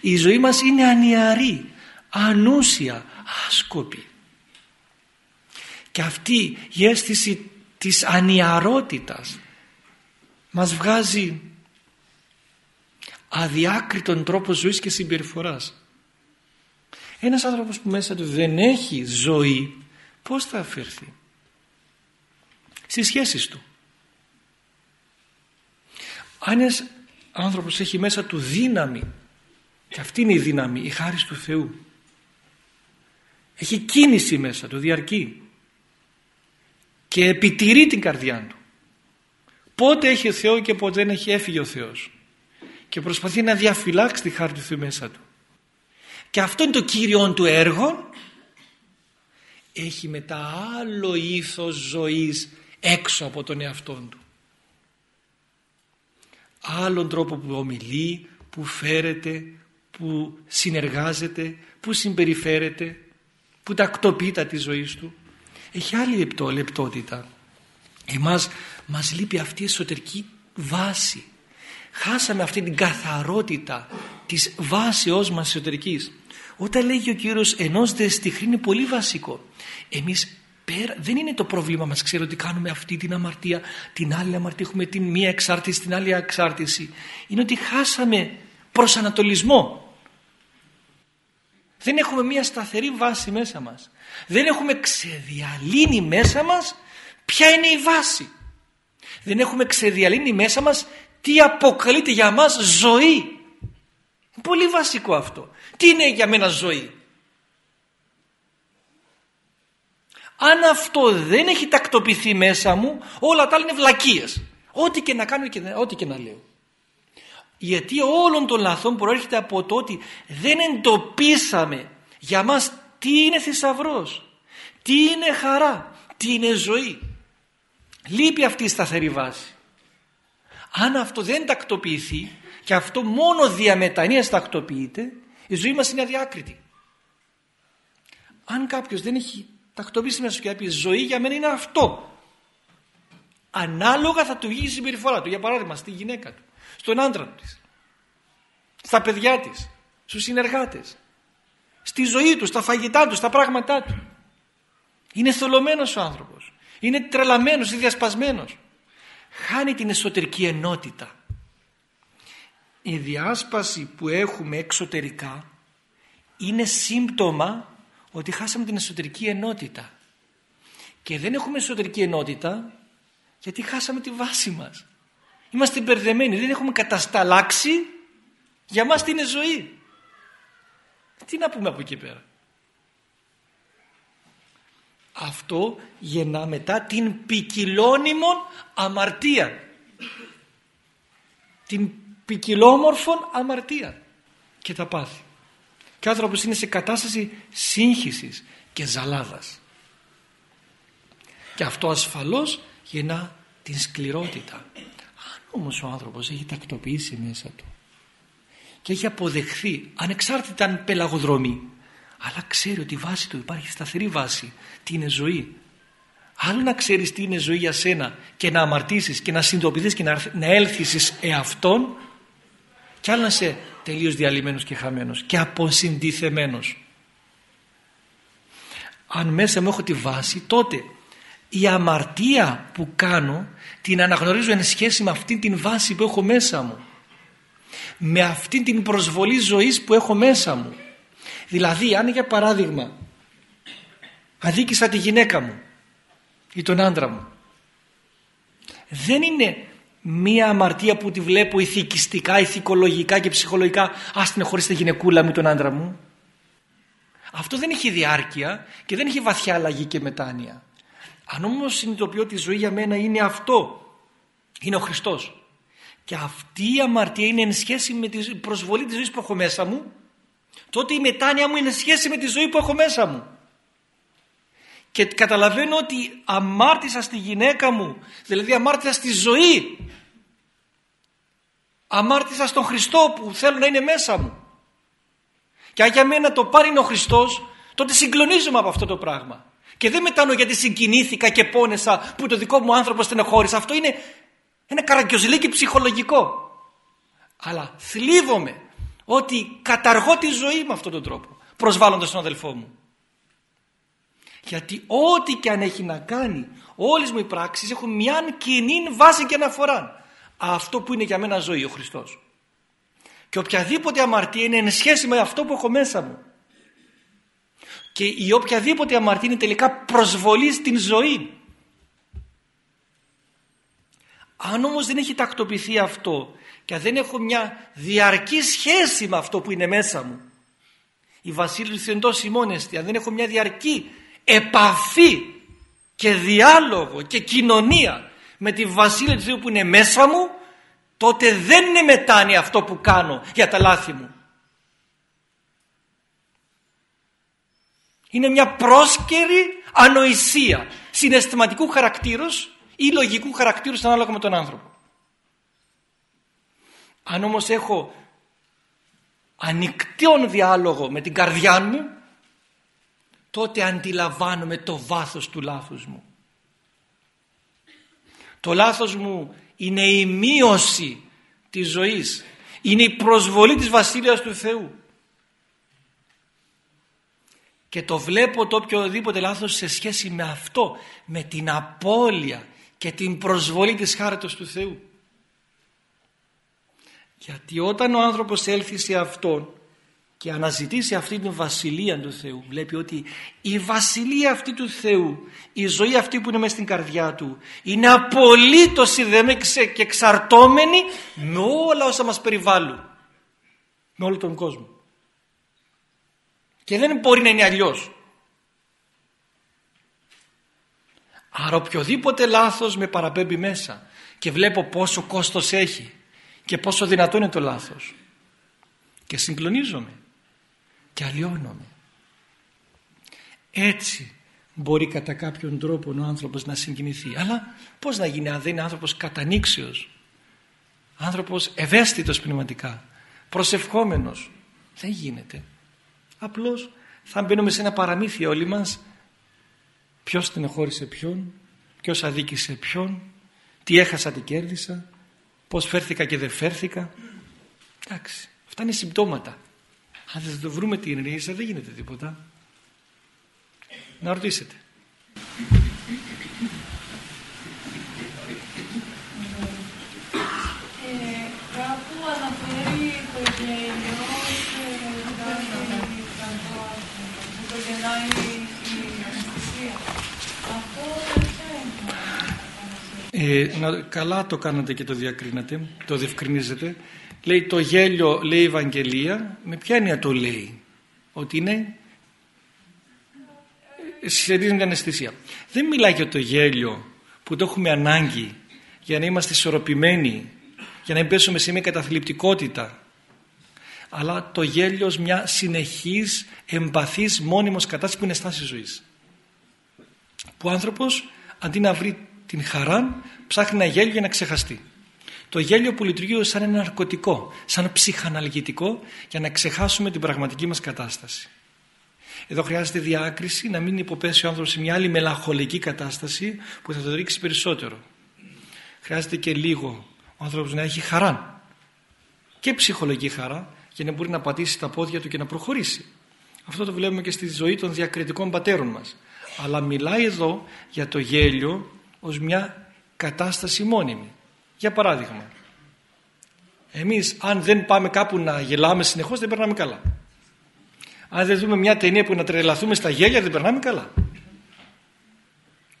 Η ζωή μας είναι ανιαρή ανούσια, άσκοπη. Και αυτή η αίσθηση της ανιαρότητας μας βγάζει αδιάκριτον τρόπο ζωής και συμπεριφοράς. Ένας άνθρωπος που μέσα του δεν έχει ζωή πώς θα αφαιρθεί στις σχέσεις του. Αν ένας άνθρωπος έχει μέσα του δύναμη και αυτή είναι η δύναμη, η χάρη του Θεού έχει κίνηση μέσα του διαρκή και επιτηρεί την καρδιά του. Πότε έχει ο Θεός και πότε δεν έχει έφυγε ο Θεός. Και προσπαθεί να διαφυλάξει τη χάρη του Θεού μέσα του και αυτό είναι το κύριο του έργο έχει μετά άλλο ήθος ζωής έξω από τον εαυτό του άλλον τρόπο που ομιλεί, που φέρεται, που συνεργάζεται, που συμπεριφέρεται, που τακτοποιεί τα της ζωής του. Έχει άλλη λεπτό, λεπτότητα. Εμάς μας λείπει αυτή η εσωτερική βάση. Χάσαμε αυτή την καθαρότητα της βάσεώς μας εσωτερικής. Όταν λέγει ο Κύριος ενός δε είναι πολύ βασικό. Εμείς πέρα, δεν είναι το πρόβλημα μας ξέρω ότι κάνουμε αυτή την αμαρτία την άλλη αμαρτία έχουμε την μία εξάρτηση την άλλη εξάρτηση. Είναι ότι χάσαμε προσανατολισμό. Δεν έχουμε μία σταθερή βάση μέσα μας. Δεν έχουμε ξεδιαλύνει μέσα μας ποια είναι η βάση. Δεν έχουμε ξεδιαλύνει μέσα μας τι αποκαλείται για μας ζωή πολύ βασικό αυτό τι είναι για μένα ζωή; Αν αυτό δεν έχει τακτοποιηθεί μέσα μου, όλα τα άλλα είναι βλακίες. Ό,τι και να κάνω και ό,τι και να λέω. Γιατί όλων των λαθών προέρχεται από το ότι δεν εντοπίσαμε για μας τι είναι θησαυρός, τι είναι χαρά, τι είναι ζωή. Λείπει αυτή η σταθερή βάση. Αν αυτό δεν τακτοποιηθεί και αυτό μόνο διαμετανίας τακτοποιείται, η ζωή μας είναι αδιάκριτη. Αν κάποιος δεν έχει τακτοποιήσει μέσα σου και να πει ζωή για μένα είναι αυτό. Ανάλογα θα του βγει η συμπεριφορά του. Για παράδειγμα στη γυναίκα του, στον άντρα του, στα παιδιά της, στους συνεργάτες, στη ζωή του, στα φαγητά του, στα πράγματά του. Είναι θολωμένος ο άνθρωπος. Είναι τρελαμένος ή διασπασμένος. Χάνει την εσωτερική ενότητα. Η διάσπαση που έχουμε εξωτερικά είναι σύμπτωμα ότι χάσαμε την εσωτερική ενότητα. Και δεν έχουμε εσωτερική ενότητα γιατί χάσαμε τη βάση μας. Είμαστε μπερδεμένοι, δεν έχουμε κατασταλάξει για μας τι είναι ζωή. Τι να πούμε από εκεί πέρα. Αυτό γεννά μετά την ποικιλώνυμον αμαρτία. Την ποικιλόμορφον αμαρτία και τα πάθη και ο άνθρωπος είναι σε κατάσταση σύγχυσης και ζαλάδας. Και αυτό ασφαλώς γεννά την σκληρότητα. Αν όμως ο άνθρωπος έχει τακτοποιήσει μέσα του και έχει αποδεχθεί ανεξάρτητα αν πελαγοδρομεί αλλά ξέρει ότι η βάση του υπάρχει σταθερή βάση τι είναι ζωή άλλο να ξέρεις τι είναι ζωή για σένα και να αμαρτήσεις και να συνειδητοποιηθείς και να, να έλθεις εις εαυτόν και άλλο να είσαι τελείως διαλυμένος και χαμένος και αποσυντηθεμένος. Αν μέσα μου έχω τη βάση τότε η αμαρτία που κάνω την αναγνωρίζω εν σχέση με αυτή την βάση που έχω μέσα μου. Με αυτή την προσβολή ζωής που έχω μέσα μου. Δηλαδή αν για παράδειγμα αδίκησα τη γυναίκα μου ή τον άντρα μου δεν είναι μία αμαρτία που τη βλέπω ηθικιστικά, ηθικολογικά και ψυχολογικά. Ας την χωρίς τη γυναικούλα μου τον άντρα μου. Αυτό δεν έχει διάρκεια και δεν έχει βαθιά αλλαγή και μετάνοια. Αν όμως συνειδητοποιώ ότι η ζωή για μένα είναι αυτό είναι ο Χριστός και αυτή η αμαρτία είναι εν σχέση με την προσβολή της ζωής που έχω μέσα μου τότε η μετάνοια μου είναι σχέση με τη ζωή που έχω μέσα μου. Και καταλαβαίνω ότι αμάρτησα στη γυναίκα μου δηλαδή αμάρτησα στη ζωή αμάρτησα στον Χριστό που θέλω να είναι μέσα μου. Και αν για μένα το πάρει ο Χριστός τότε συγκλονίζομαι από αυτό το πράγμα. Και δεν μετάνω γιατί συγκινήθηκα και πόνεσα που το δικό μου άνθρωπο στενοχώρησε. Αυτό είναι ένα καραγκιοζηλίκι ψυχολογικό. Αλλά θλίβομαι ότι καταργώ τη ζωή με αυτόν τον τρόπο προσβάλλοντας τον αδελφό μου. Γιατί ό,τι και αν έχει να κάνει όλες μου οι πράξεις έχουν μια κοινή βάση και αναφορά αυτό που είναι για μένα ζωή ο Χριστός. Και οποιαδήποτε αμαρτία είναι εν σχέση με αυτό που έχω μέσα μου. Και η οποιαδήποτε αμαρτία είναι τελικά προσβολή στην ζωή. Αν όμως δεν έχει τακτοποιηθεί αυτό και δεν έχω μια διαρκή σχέση με αυτό που είναι μέσα μου η βασίλους εντός ημώνεστη αν δεν έχω μια διαρκή επαφή και διάλογο και κοινωνία με τη βασίλεια του Θεού που είναι μέσα μου τότε δεν είναι μετάνοια αυτό που κάνω για τα λάθη μου. Είναι μια πρόσκαιρη ανοησία συναισθηματικού χαρακτήρους ή λογικού χαρακτήρου ανάλογα με τον άνθρωπο. Αν όμως έχω ανοιχτόν διάλογο με την καρδιά μου τότε αντιλαμβάνομαι το βάθος του λάθους μου. Το λάθος μου είναι η μείωση της ζωής. Είναι η προσβολή της Βασίλειας του Θεού. Και το βλέπω το οποιοδήποτε λάθος σε σχέση με αυτό, με την απώλεια και την προσβολή της χάριτος του Θεού. Γιατί όταν ο άνθρωπος έλθει σε Αυτόν και αναζητήσει αυτή την βασιλεία του Θεού. Βλέπει ότι η βασιλεία αυτή του Θεού η ζωή αυτή που είναι μέσα στην καρδιά του είναι απολύτως ιδεμένη και εξαρτώμενη με όλα όσα μας περιβάλλουν με όλο τον κόσμο. Και δεν μπορεί να είναι αλλιώς. Άρα οποιοδήποτε λάθος με παραπέμπει μέσα και βλέπω πόσο κόστος έχει και πόσο δυνατό είναι το λάθος και συγκλονίζομαι και αλλοιώνομαι. Έτσι μπορεί κατά κάποιον τρόπο ο άνθρωπος να συγκινηθεί. Αλλά πώς να γίνει αν δεν είναι άνθρωπος κατανήξεως, άνθρωπος ευαίσθητος πνευματικά, προσευχόμενος. Δεν γίνεται. Απλώς θα μπαίνουμε σε ένα παραμύθι όλοι μας ποιος στενοχώρησε ποιον, ποιος αδίκησε ποιον, τι έχασα, τι κέρδισα, πώς φέρθηκα και δεν φέρθηκα. Εντάξει, αυτά είναι συμπτώματα. Αν δεν το βρούμε την ρίζα δεν γίνεται τίποτα. Να ρωτήσετε. Ε, κάπου αναφέρει το γέλιο που το γεννάει δεν ε, καλά το κάνατε και το διακρίνατε, το διευκρινίζετε. Λέει το γέλιο λέει η Ευαγγελία με ποια έννοια το λέει; Ότι είναι συσσωρίζει την αναισθησία. Δεν μιλάει για το γέλιο που το έχουμε ανάγκη για να είμαστε ισορροπημένοι για να πέσουμε σε μια καταθλιπτικότητα. Αλλά το γέλιο ως μια συνεχής εμπαθής μόνιμος κατάσταση που είναι στάση ζωής. Που ο άνθρωπος αντί να βρει την χαρά ψάχνει να γέλιο για να ξεχαστεί το γέλιο που λειτουργεί σαν ένα ναρκωτικό, σαν ψυχαναλγητικό για να ξεχάσουμε την πραγματική μας κατάσταση. Εδώ χρειάζεται διάκριση να μην υποπέσει ο άνθρωπος σε μια άλλη μελαγχολική κατάσταση που θα το ρίξει περισσότερο. Χρειάζεται και λίγο ο άνθρωπος να έχει χαρά και ψυχολογική χαρά για να μπορεί να πατήσει τα πόδια του και να προχωρήσει. Αυτό το βλέπουμε και στη ζωή των διακριτικών πατέρων μας. Αλλά μιλάει εδώ για το γέλιο ως μια κατάσταση μόνιμη. Για παράδειγμα, εμείς αν δεν πάμε κάπου να γελάμε συνεχώς δεν περνάμε καλά. Αν δεν δούμε μια ταινία που να τρελαθούμε στα γέλια δεν περνάμε καλά.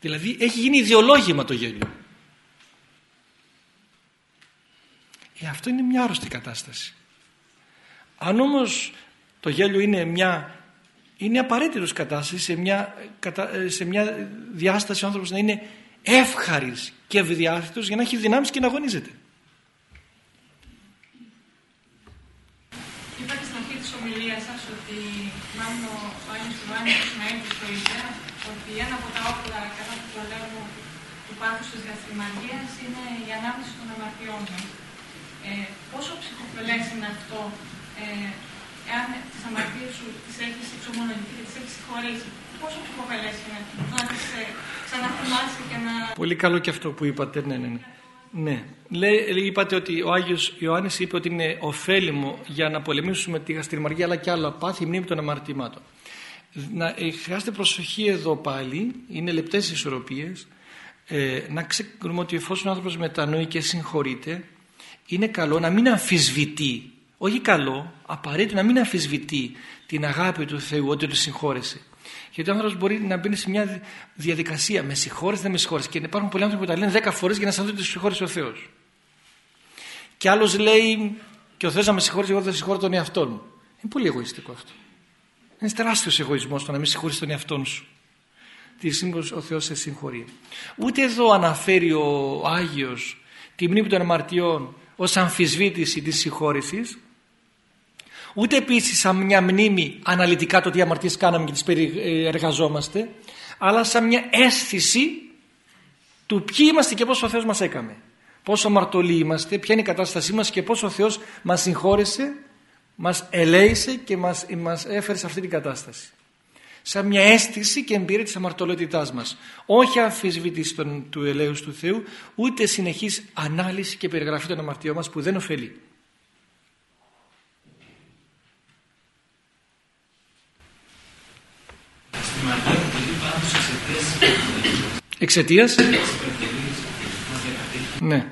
Δηλαδή έχει γίνει ιδεολόγημα το γέλιο. Ε, αυτό είναι μια άρρωστη κατάσταση. Αν όμως το γέλιο είναι μια είναι απαραίτητος κατάσταση σε μια, σε μια διάσταση ο άνθρωπος να είναι εύχαρης και ευδιάθετος για να έχει δυνάμεις και να αγωνίζεται. Είπατε στην αρχή της ομιλίας σας ότι μάλλον ο Άγιος Ιωάννης να έρθει στο Ιδέα ότι ένα από τα όπλα κατά του πολέμου του πάθους της γαστριμαργίας είναι η ανάπτυξη των αμαρτιών μας. Ε, πόσο ψυχοφελές είναι αυτό ε, εάν τις αμαρτίες σου τις έχεις εξομολογηθεί και τις έχεις συγχωρήσει πόσο ψυχοφελές είναι να τις ε, ξαναθυμάσαι και να... Πολύ καλό και αυτό που είπατε, ναι, ναι, ναι. Ναι. Λέει, είπατε ότι ο Άγιος Ιωάννης είπε ότι είναι ωφέλιμο για να πολεμήσουμε τη γαστριμαργία αλλά και άλλα πάθη μνήμη των αμαρτημάτων. Να, ε, χρειάζεται προσοχή εδώ πάλι, είναι λεπτές ισορροπίες, ε, να ξέρουμε ότι εφόσον ο άνθρωπος μετανοεί και συγχωρείται, είναι καλό να μην αμφισβητεί, όχι καλό, απαραίτητο να μην αμφισβητεί την αγάπη του Θεού ότι του συγχώρεσε. Γιατί ο άνθρωπος μπορεί να μπαίνει σε μια διαδικασία με συγχώρεση, δεν με συγχώρεση. Και υπάρχουν πολλοί άνθρωποι που τα λένε δέκα φορές για να σα δουν ότι συγχώρησε ο Θεός. Και άλλος λέει, και ο Θεός να με συγχωρήσει, εγώ δεν συγχωρώ τον εαυτό μου. Είναι πολύ εγωιστικό αυτό. Είναι τεράστιος εγωισμός το να μην συγχωρήσει τον εαυτό σου. Τι σύμβολος ο Θεός σε συγχωρεί. Ούτε εδώ αναφέρει ο Άγιος τη μνήμη των αμαρτιών ως αμφισβήτηση της συγχώρησης, ούτε επίσης σαν μια μνήμη αναλυτικά το τι αμαρτίες κάναμε και τις περιεργαζόμαστε αλλά σαν μια αίσθηση του ποιοι είμαστε και πόσο ο Θεός μας έκαμε πόσο αμαρτωλοί είμαστε, ποια είναι η κατάστασή μας και πόσο ο Θεός μας συγχώρεσε μας ελέησε και μας, μας έφερε σε αυτή την κατάσταση. Σαν μια αίσθηση και εμπειρία της αμαρτωλότητάς μας. Όχι αμφισβήτηση του ελέους του Θεού, ούτε συνεχής ανάλυση και περιγραφή των αμαρτιών μας που δεν ωφελεί. Εξαιτίας; Ναι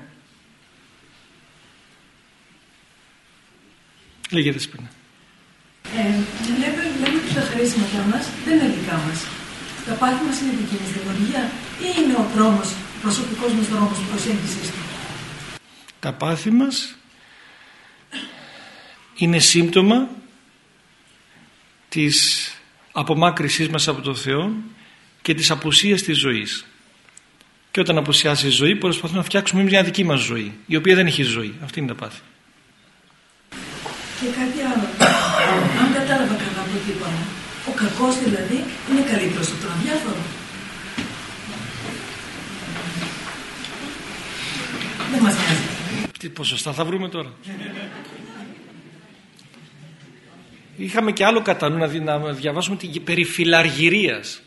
Λέγε δεσπίνα ε, λέμε, λέμε ότι τα χρήσιματά μας δεν είναι δικά μας. Τα πάθη μας είναι δική μας δημιουργία ή είναι ο δρόμος, ο προσωπικός μας δρόμος προσέγγισης του. Τα πάθη μας είναι σύμπτωμα της απομάκρυσής μας από τον Θεό και της απουσίας της ζωής. Και όταν απουσιάσει η ζωή προσπαθούμε να φτιάξουμε μια δική μας ζωή η οποία δεν έχει ζωή. Αυτή είναι τα πάθη. Και κάτι άλλο. Αν κατάλαβα καλά από τι είπαμε, ο κακός δηλαδή είναι καλύτερος από τον αδιάφορο. Δεν μας νοιάζει. Τι ποσοστά θα βρούμε τώρα; Είχαμε και άλλο κατά νου να διαβάσουμε την περί φιλαργυρίας.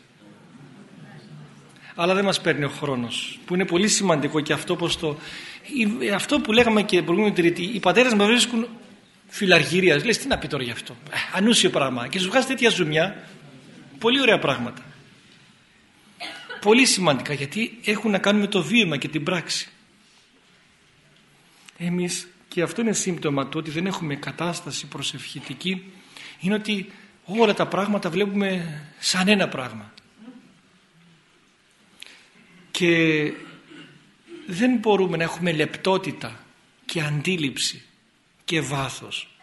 Αλλά δεν μας παίρνει ο χρόνος. Που είναι πολύ σημαντικό και αυτό πως το... Αυτό που λέγαμε και προηγούμενη τρίτη, οι πατέρες μας βρίσκουν φιλαργυρίας. Λες τι να πει τώρα γι' αυτό; Ε, ανούσιο πράγμα. Και σου βγάζει τέτοια ζουμιά. Πολύ ωραία πράγματα. Πολύ σημαντικά γιατί έχουν να κάνουν με το βίωμα και την πράξη. Εμείς και αυτό είναι σύμπτωμα του ότι δεν έχουμε κατάσταση προσευχητική είναι ότι όλα τα πράγματα βλέπουμε σαν ένα πράγμα. Και δεν μπορούμε να έχουμε λεπτότητα και αντίληψη και βάθος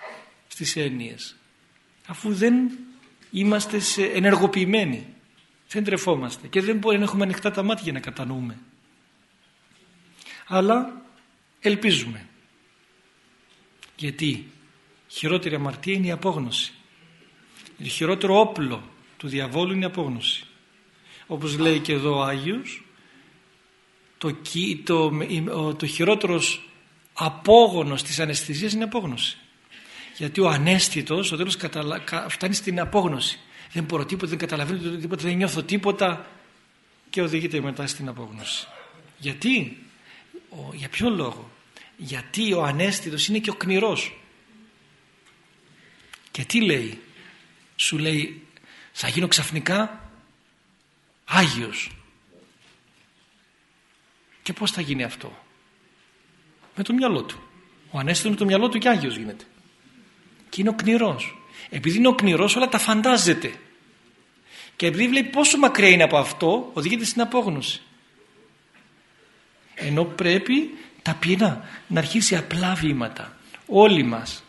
στις έννοιες αφού δεν είμαστε σε ενεργοποιημένοι δεν τρεφόμαστε και δεν μπορεί να έχουμε ανοιχτά τα μάτια για να κατανοούμε. Αλλά ελπίζουμε. Γιατί χειρότερη αμαρτία είναι η απόγνωση. Το χειρότερο όπλο του διαβόλου είναι η απόγνωση. Όπως λέει και εδώ ο Άγιος το, το, το χειρότερος απόγονος της αναισθησίας είναι η απόγνωση. Γιατί ο ανέστητος στο τέλος καταλα... φτάνει στην απόγνωση. Δεν μπορώ τίποτα, δεν καταλαβαίνω τίποτα, δεν νιώθω τίποτα και οδηγείται μετά στην απόγνωση. Γιατί; Ο, για ποιο λόγο; Γιατί ο ανέστητος είναι και ο κνηρός και τι λέει; Σου λέει θα γίνω ξαφνικά Άγιος και πως θα γίνει αυτό; Με το μυαλό του. Ο ανέστητος με το μυαλό του και Άγιος γίνεται. Και είναι ο κνηρός. Επειδή είναι ο κνηρός όλα τα φαντάζεται. Και επειδή βλέπει πόσο μακριά είναι από αυτό οδηγείται στην απόγνωση. Ενώ πρέπει ταπεινά να αρχίσει απλά βήματα. Όλοι μας.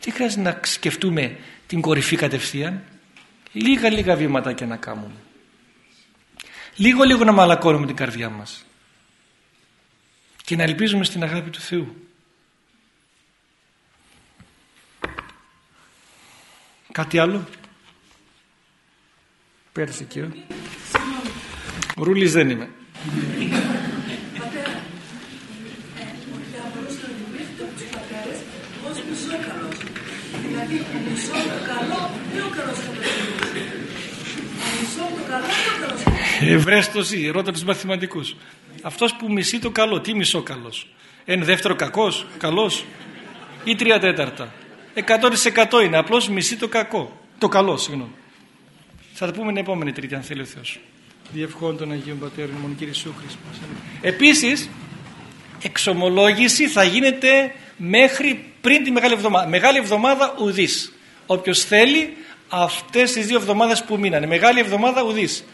Δεν χρειάζεται να σκεφτούμε την κορυφή κατευθείαν. Λίγα λίγα βήματα και να κάνουμε. Λίγο λίγο να μαλακώνουμε την καρδιά μας και να ελπίζουμε στην αγάπη του Θεού. Κάτι άλλο; Πέρασε κύριο. Ρούλης δεν είμαι. Ευρέστοση, ρώτα τους μαθηματικούς. Αυτός που μισεί το καλό, τι μισό καλός. Ένα δεύτερο κακός, καλός ή τρία τέταρτα. Εκατό εκατό είναι, απλώς μισεί το κακό. Το καλό, συγγνώμη. Θα τα πούμε την επόμενη τρίτη αν θέλει ο Θεός. Διευχών των Αγίων Πατέρων mon Κύριε Σου Επίσης, εξομολόγηση θα γίνεται μέχρι πριν τη Μεγάλη Εβδομάδα. Μεγάλη Εβδομάδα ουδής. Όποιος θέλει αυτές τις δύο εβδομάδες που μείνανε. Μεγάλη Εβδομάδα ουδής.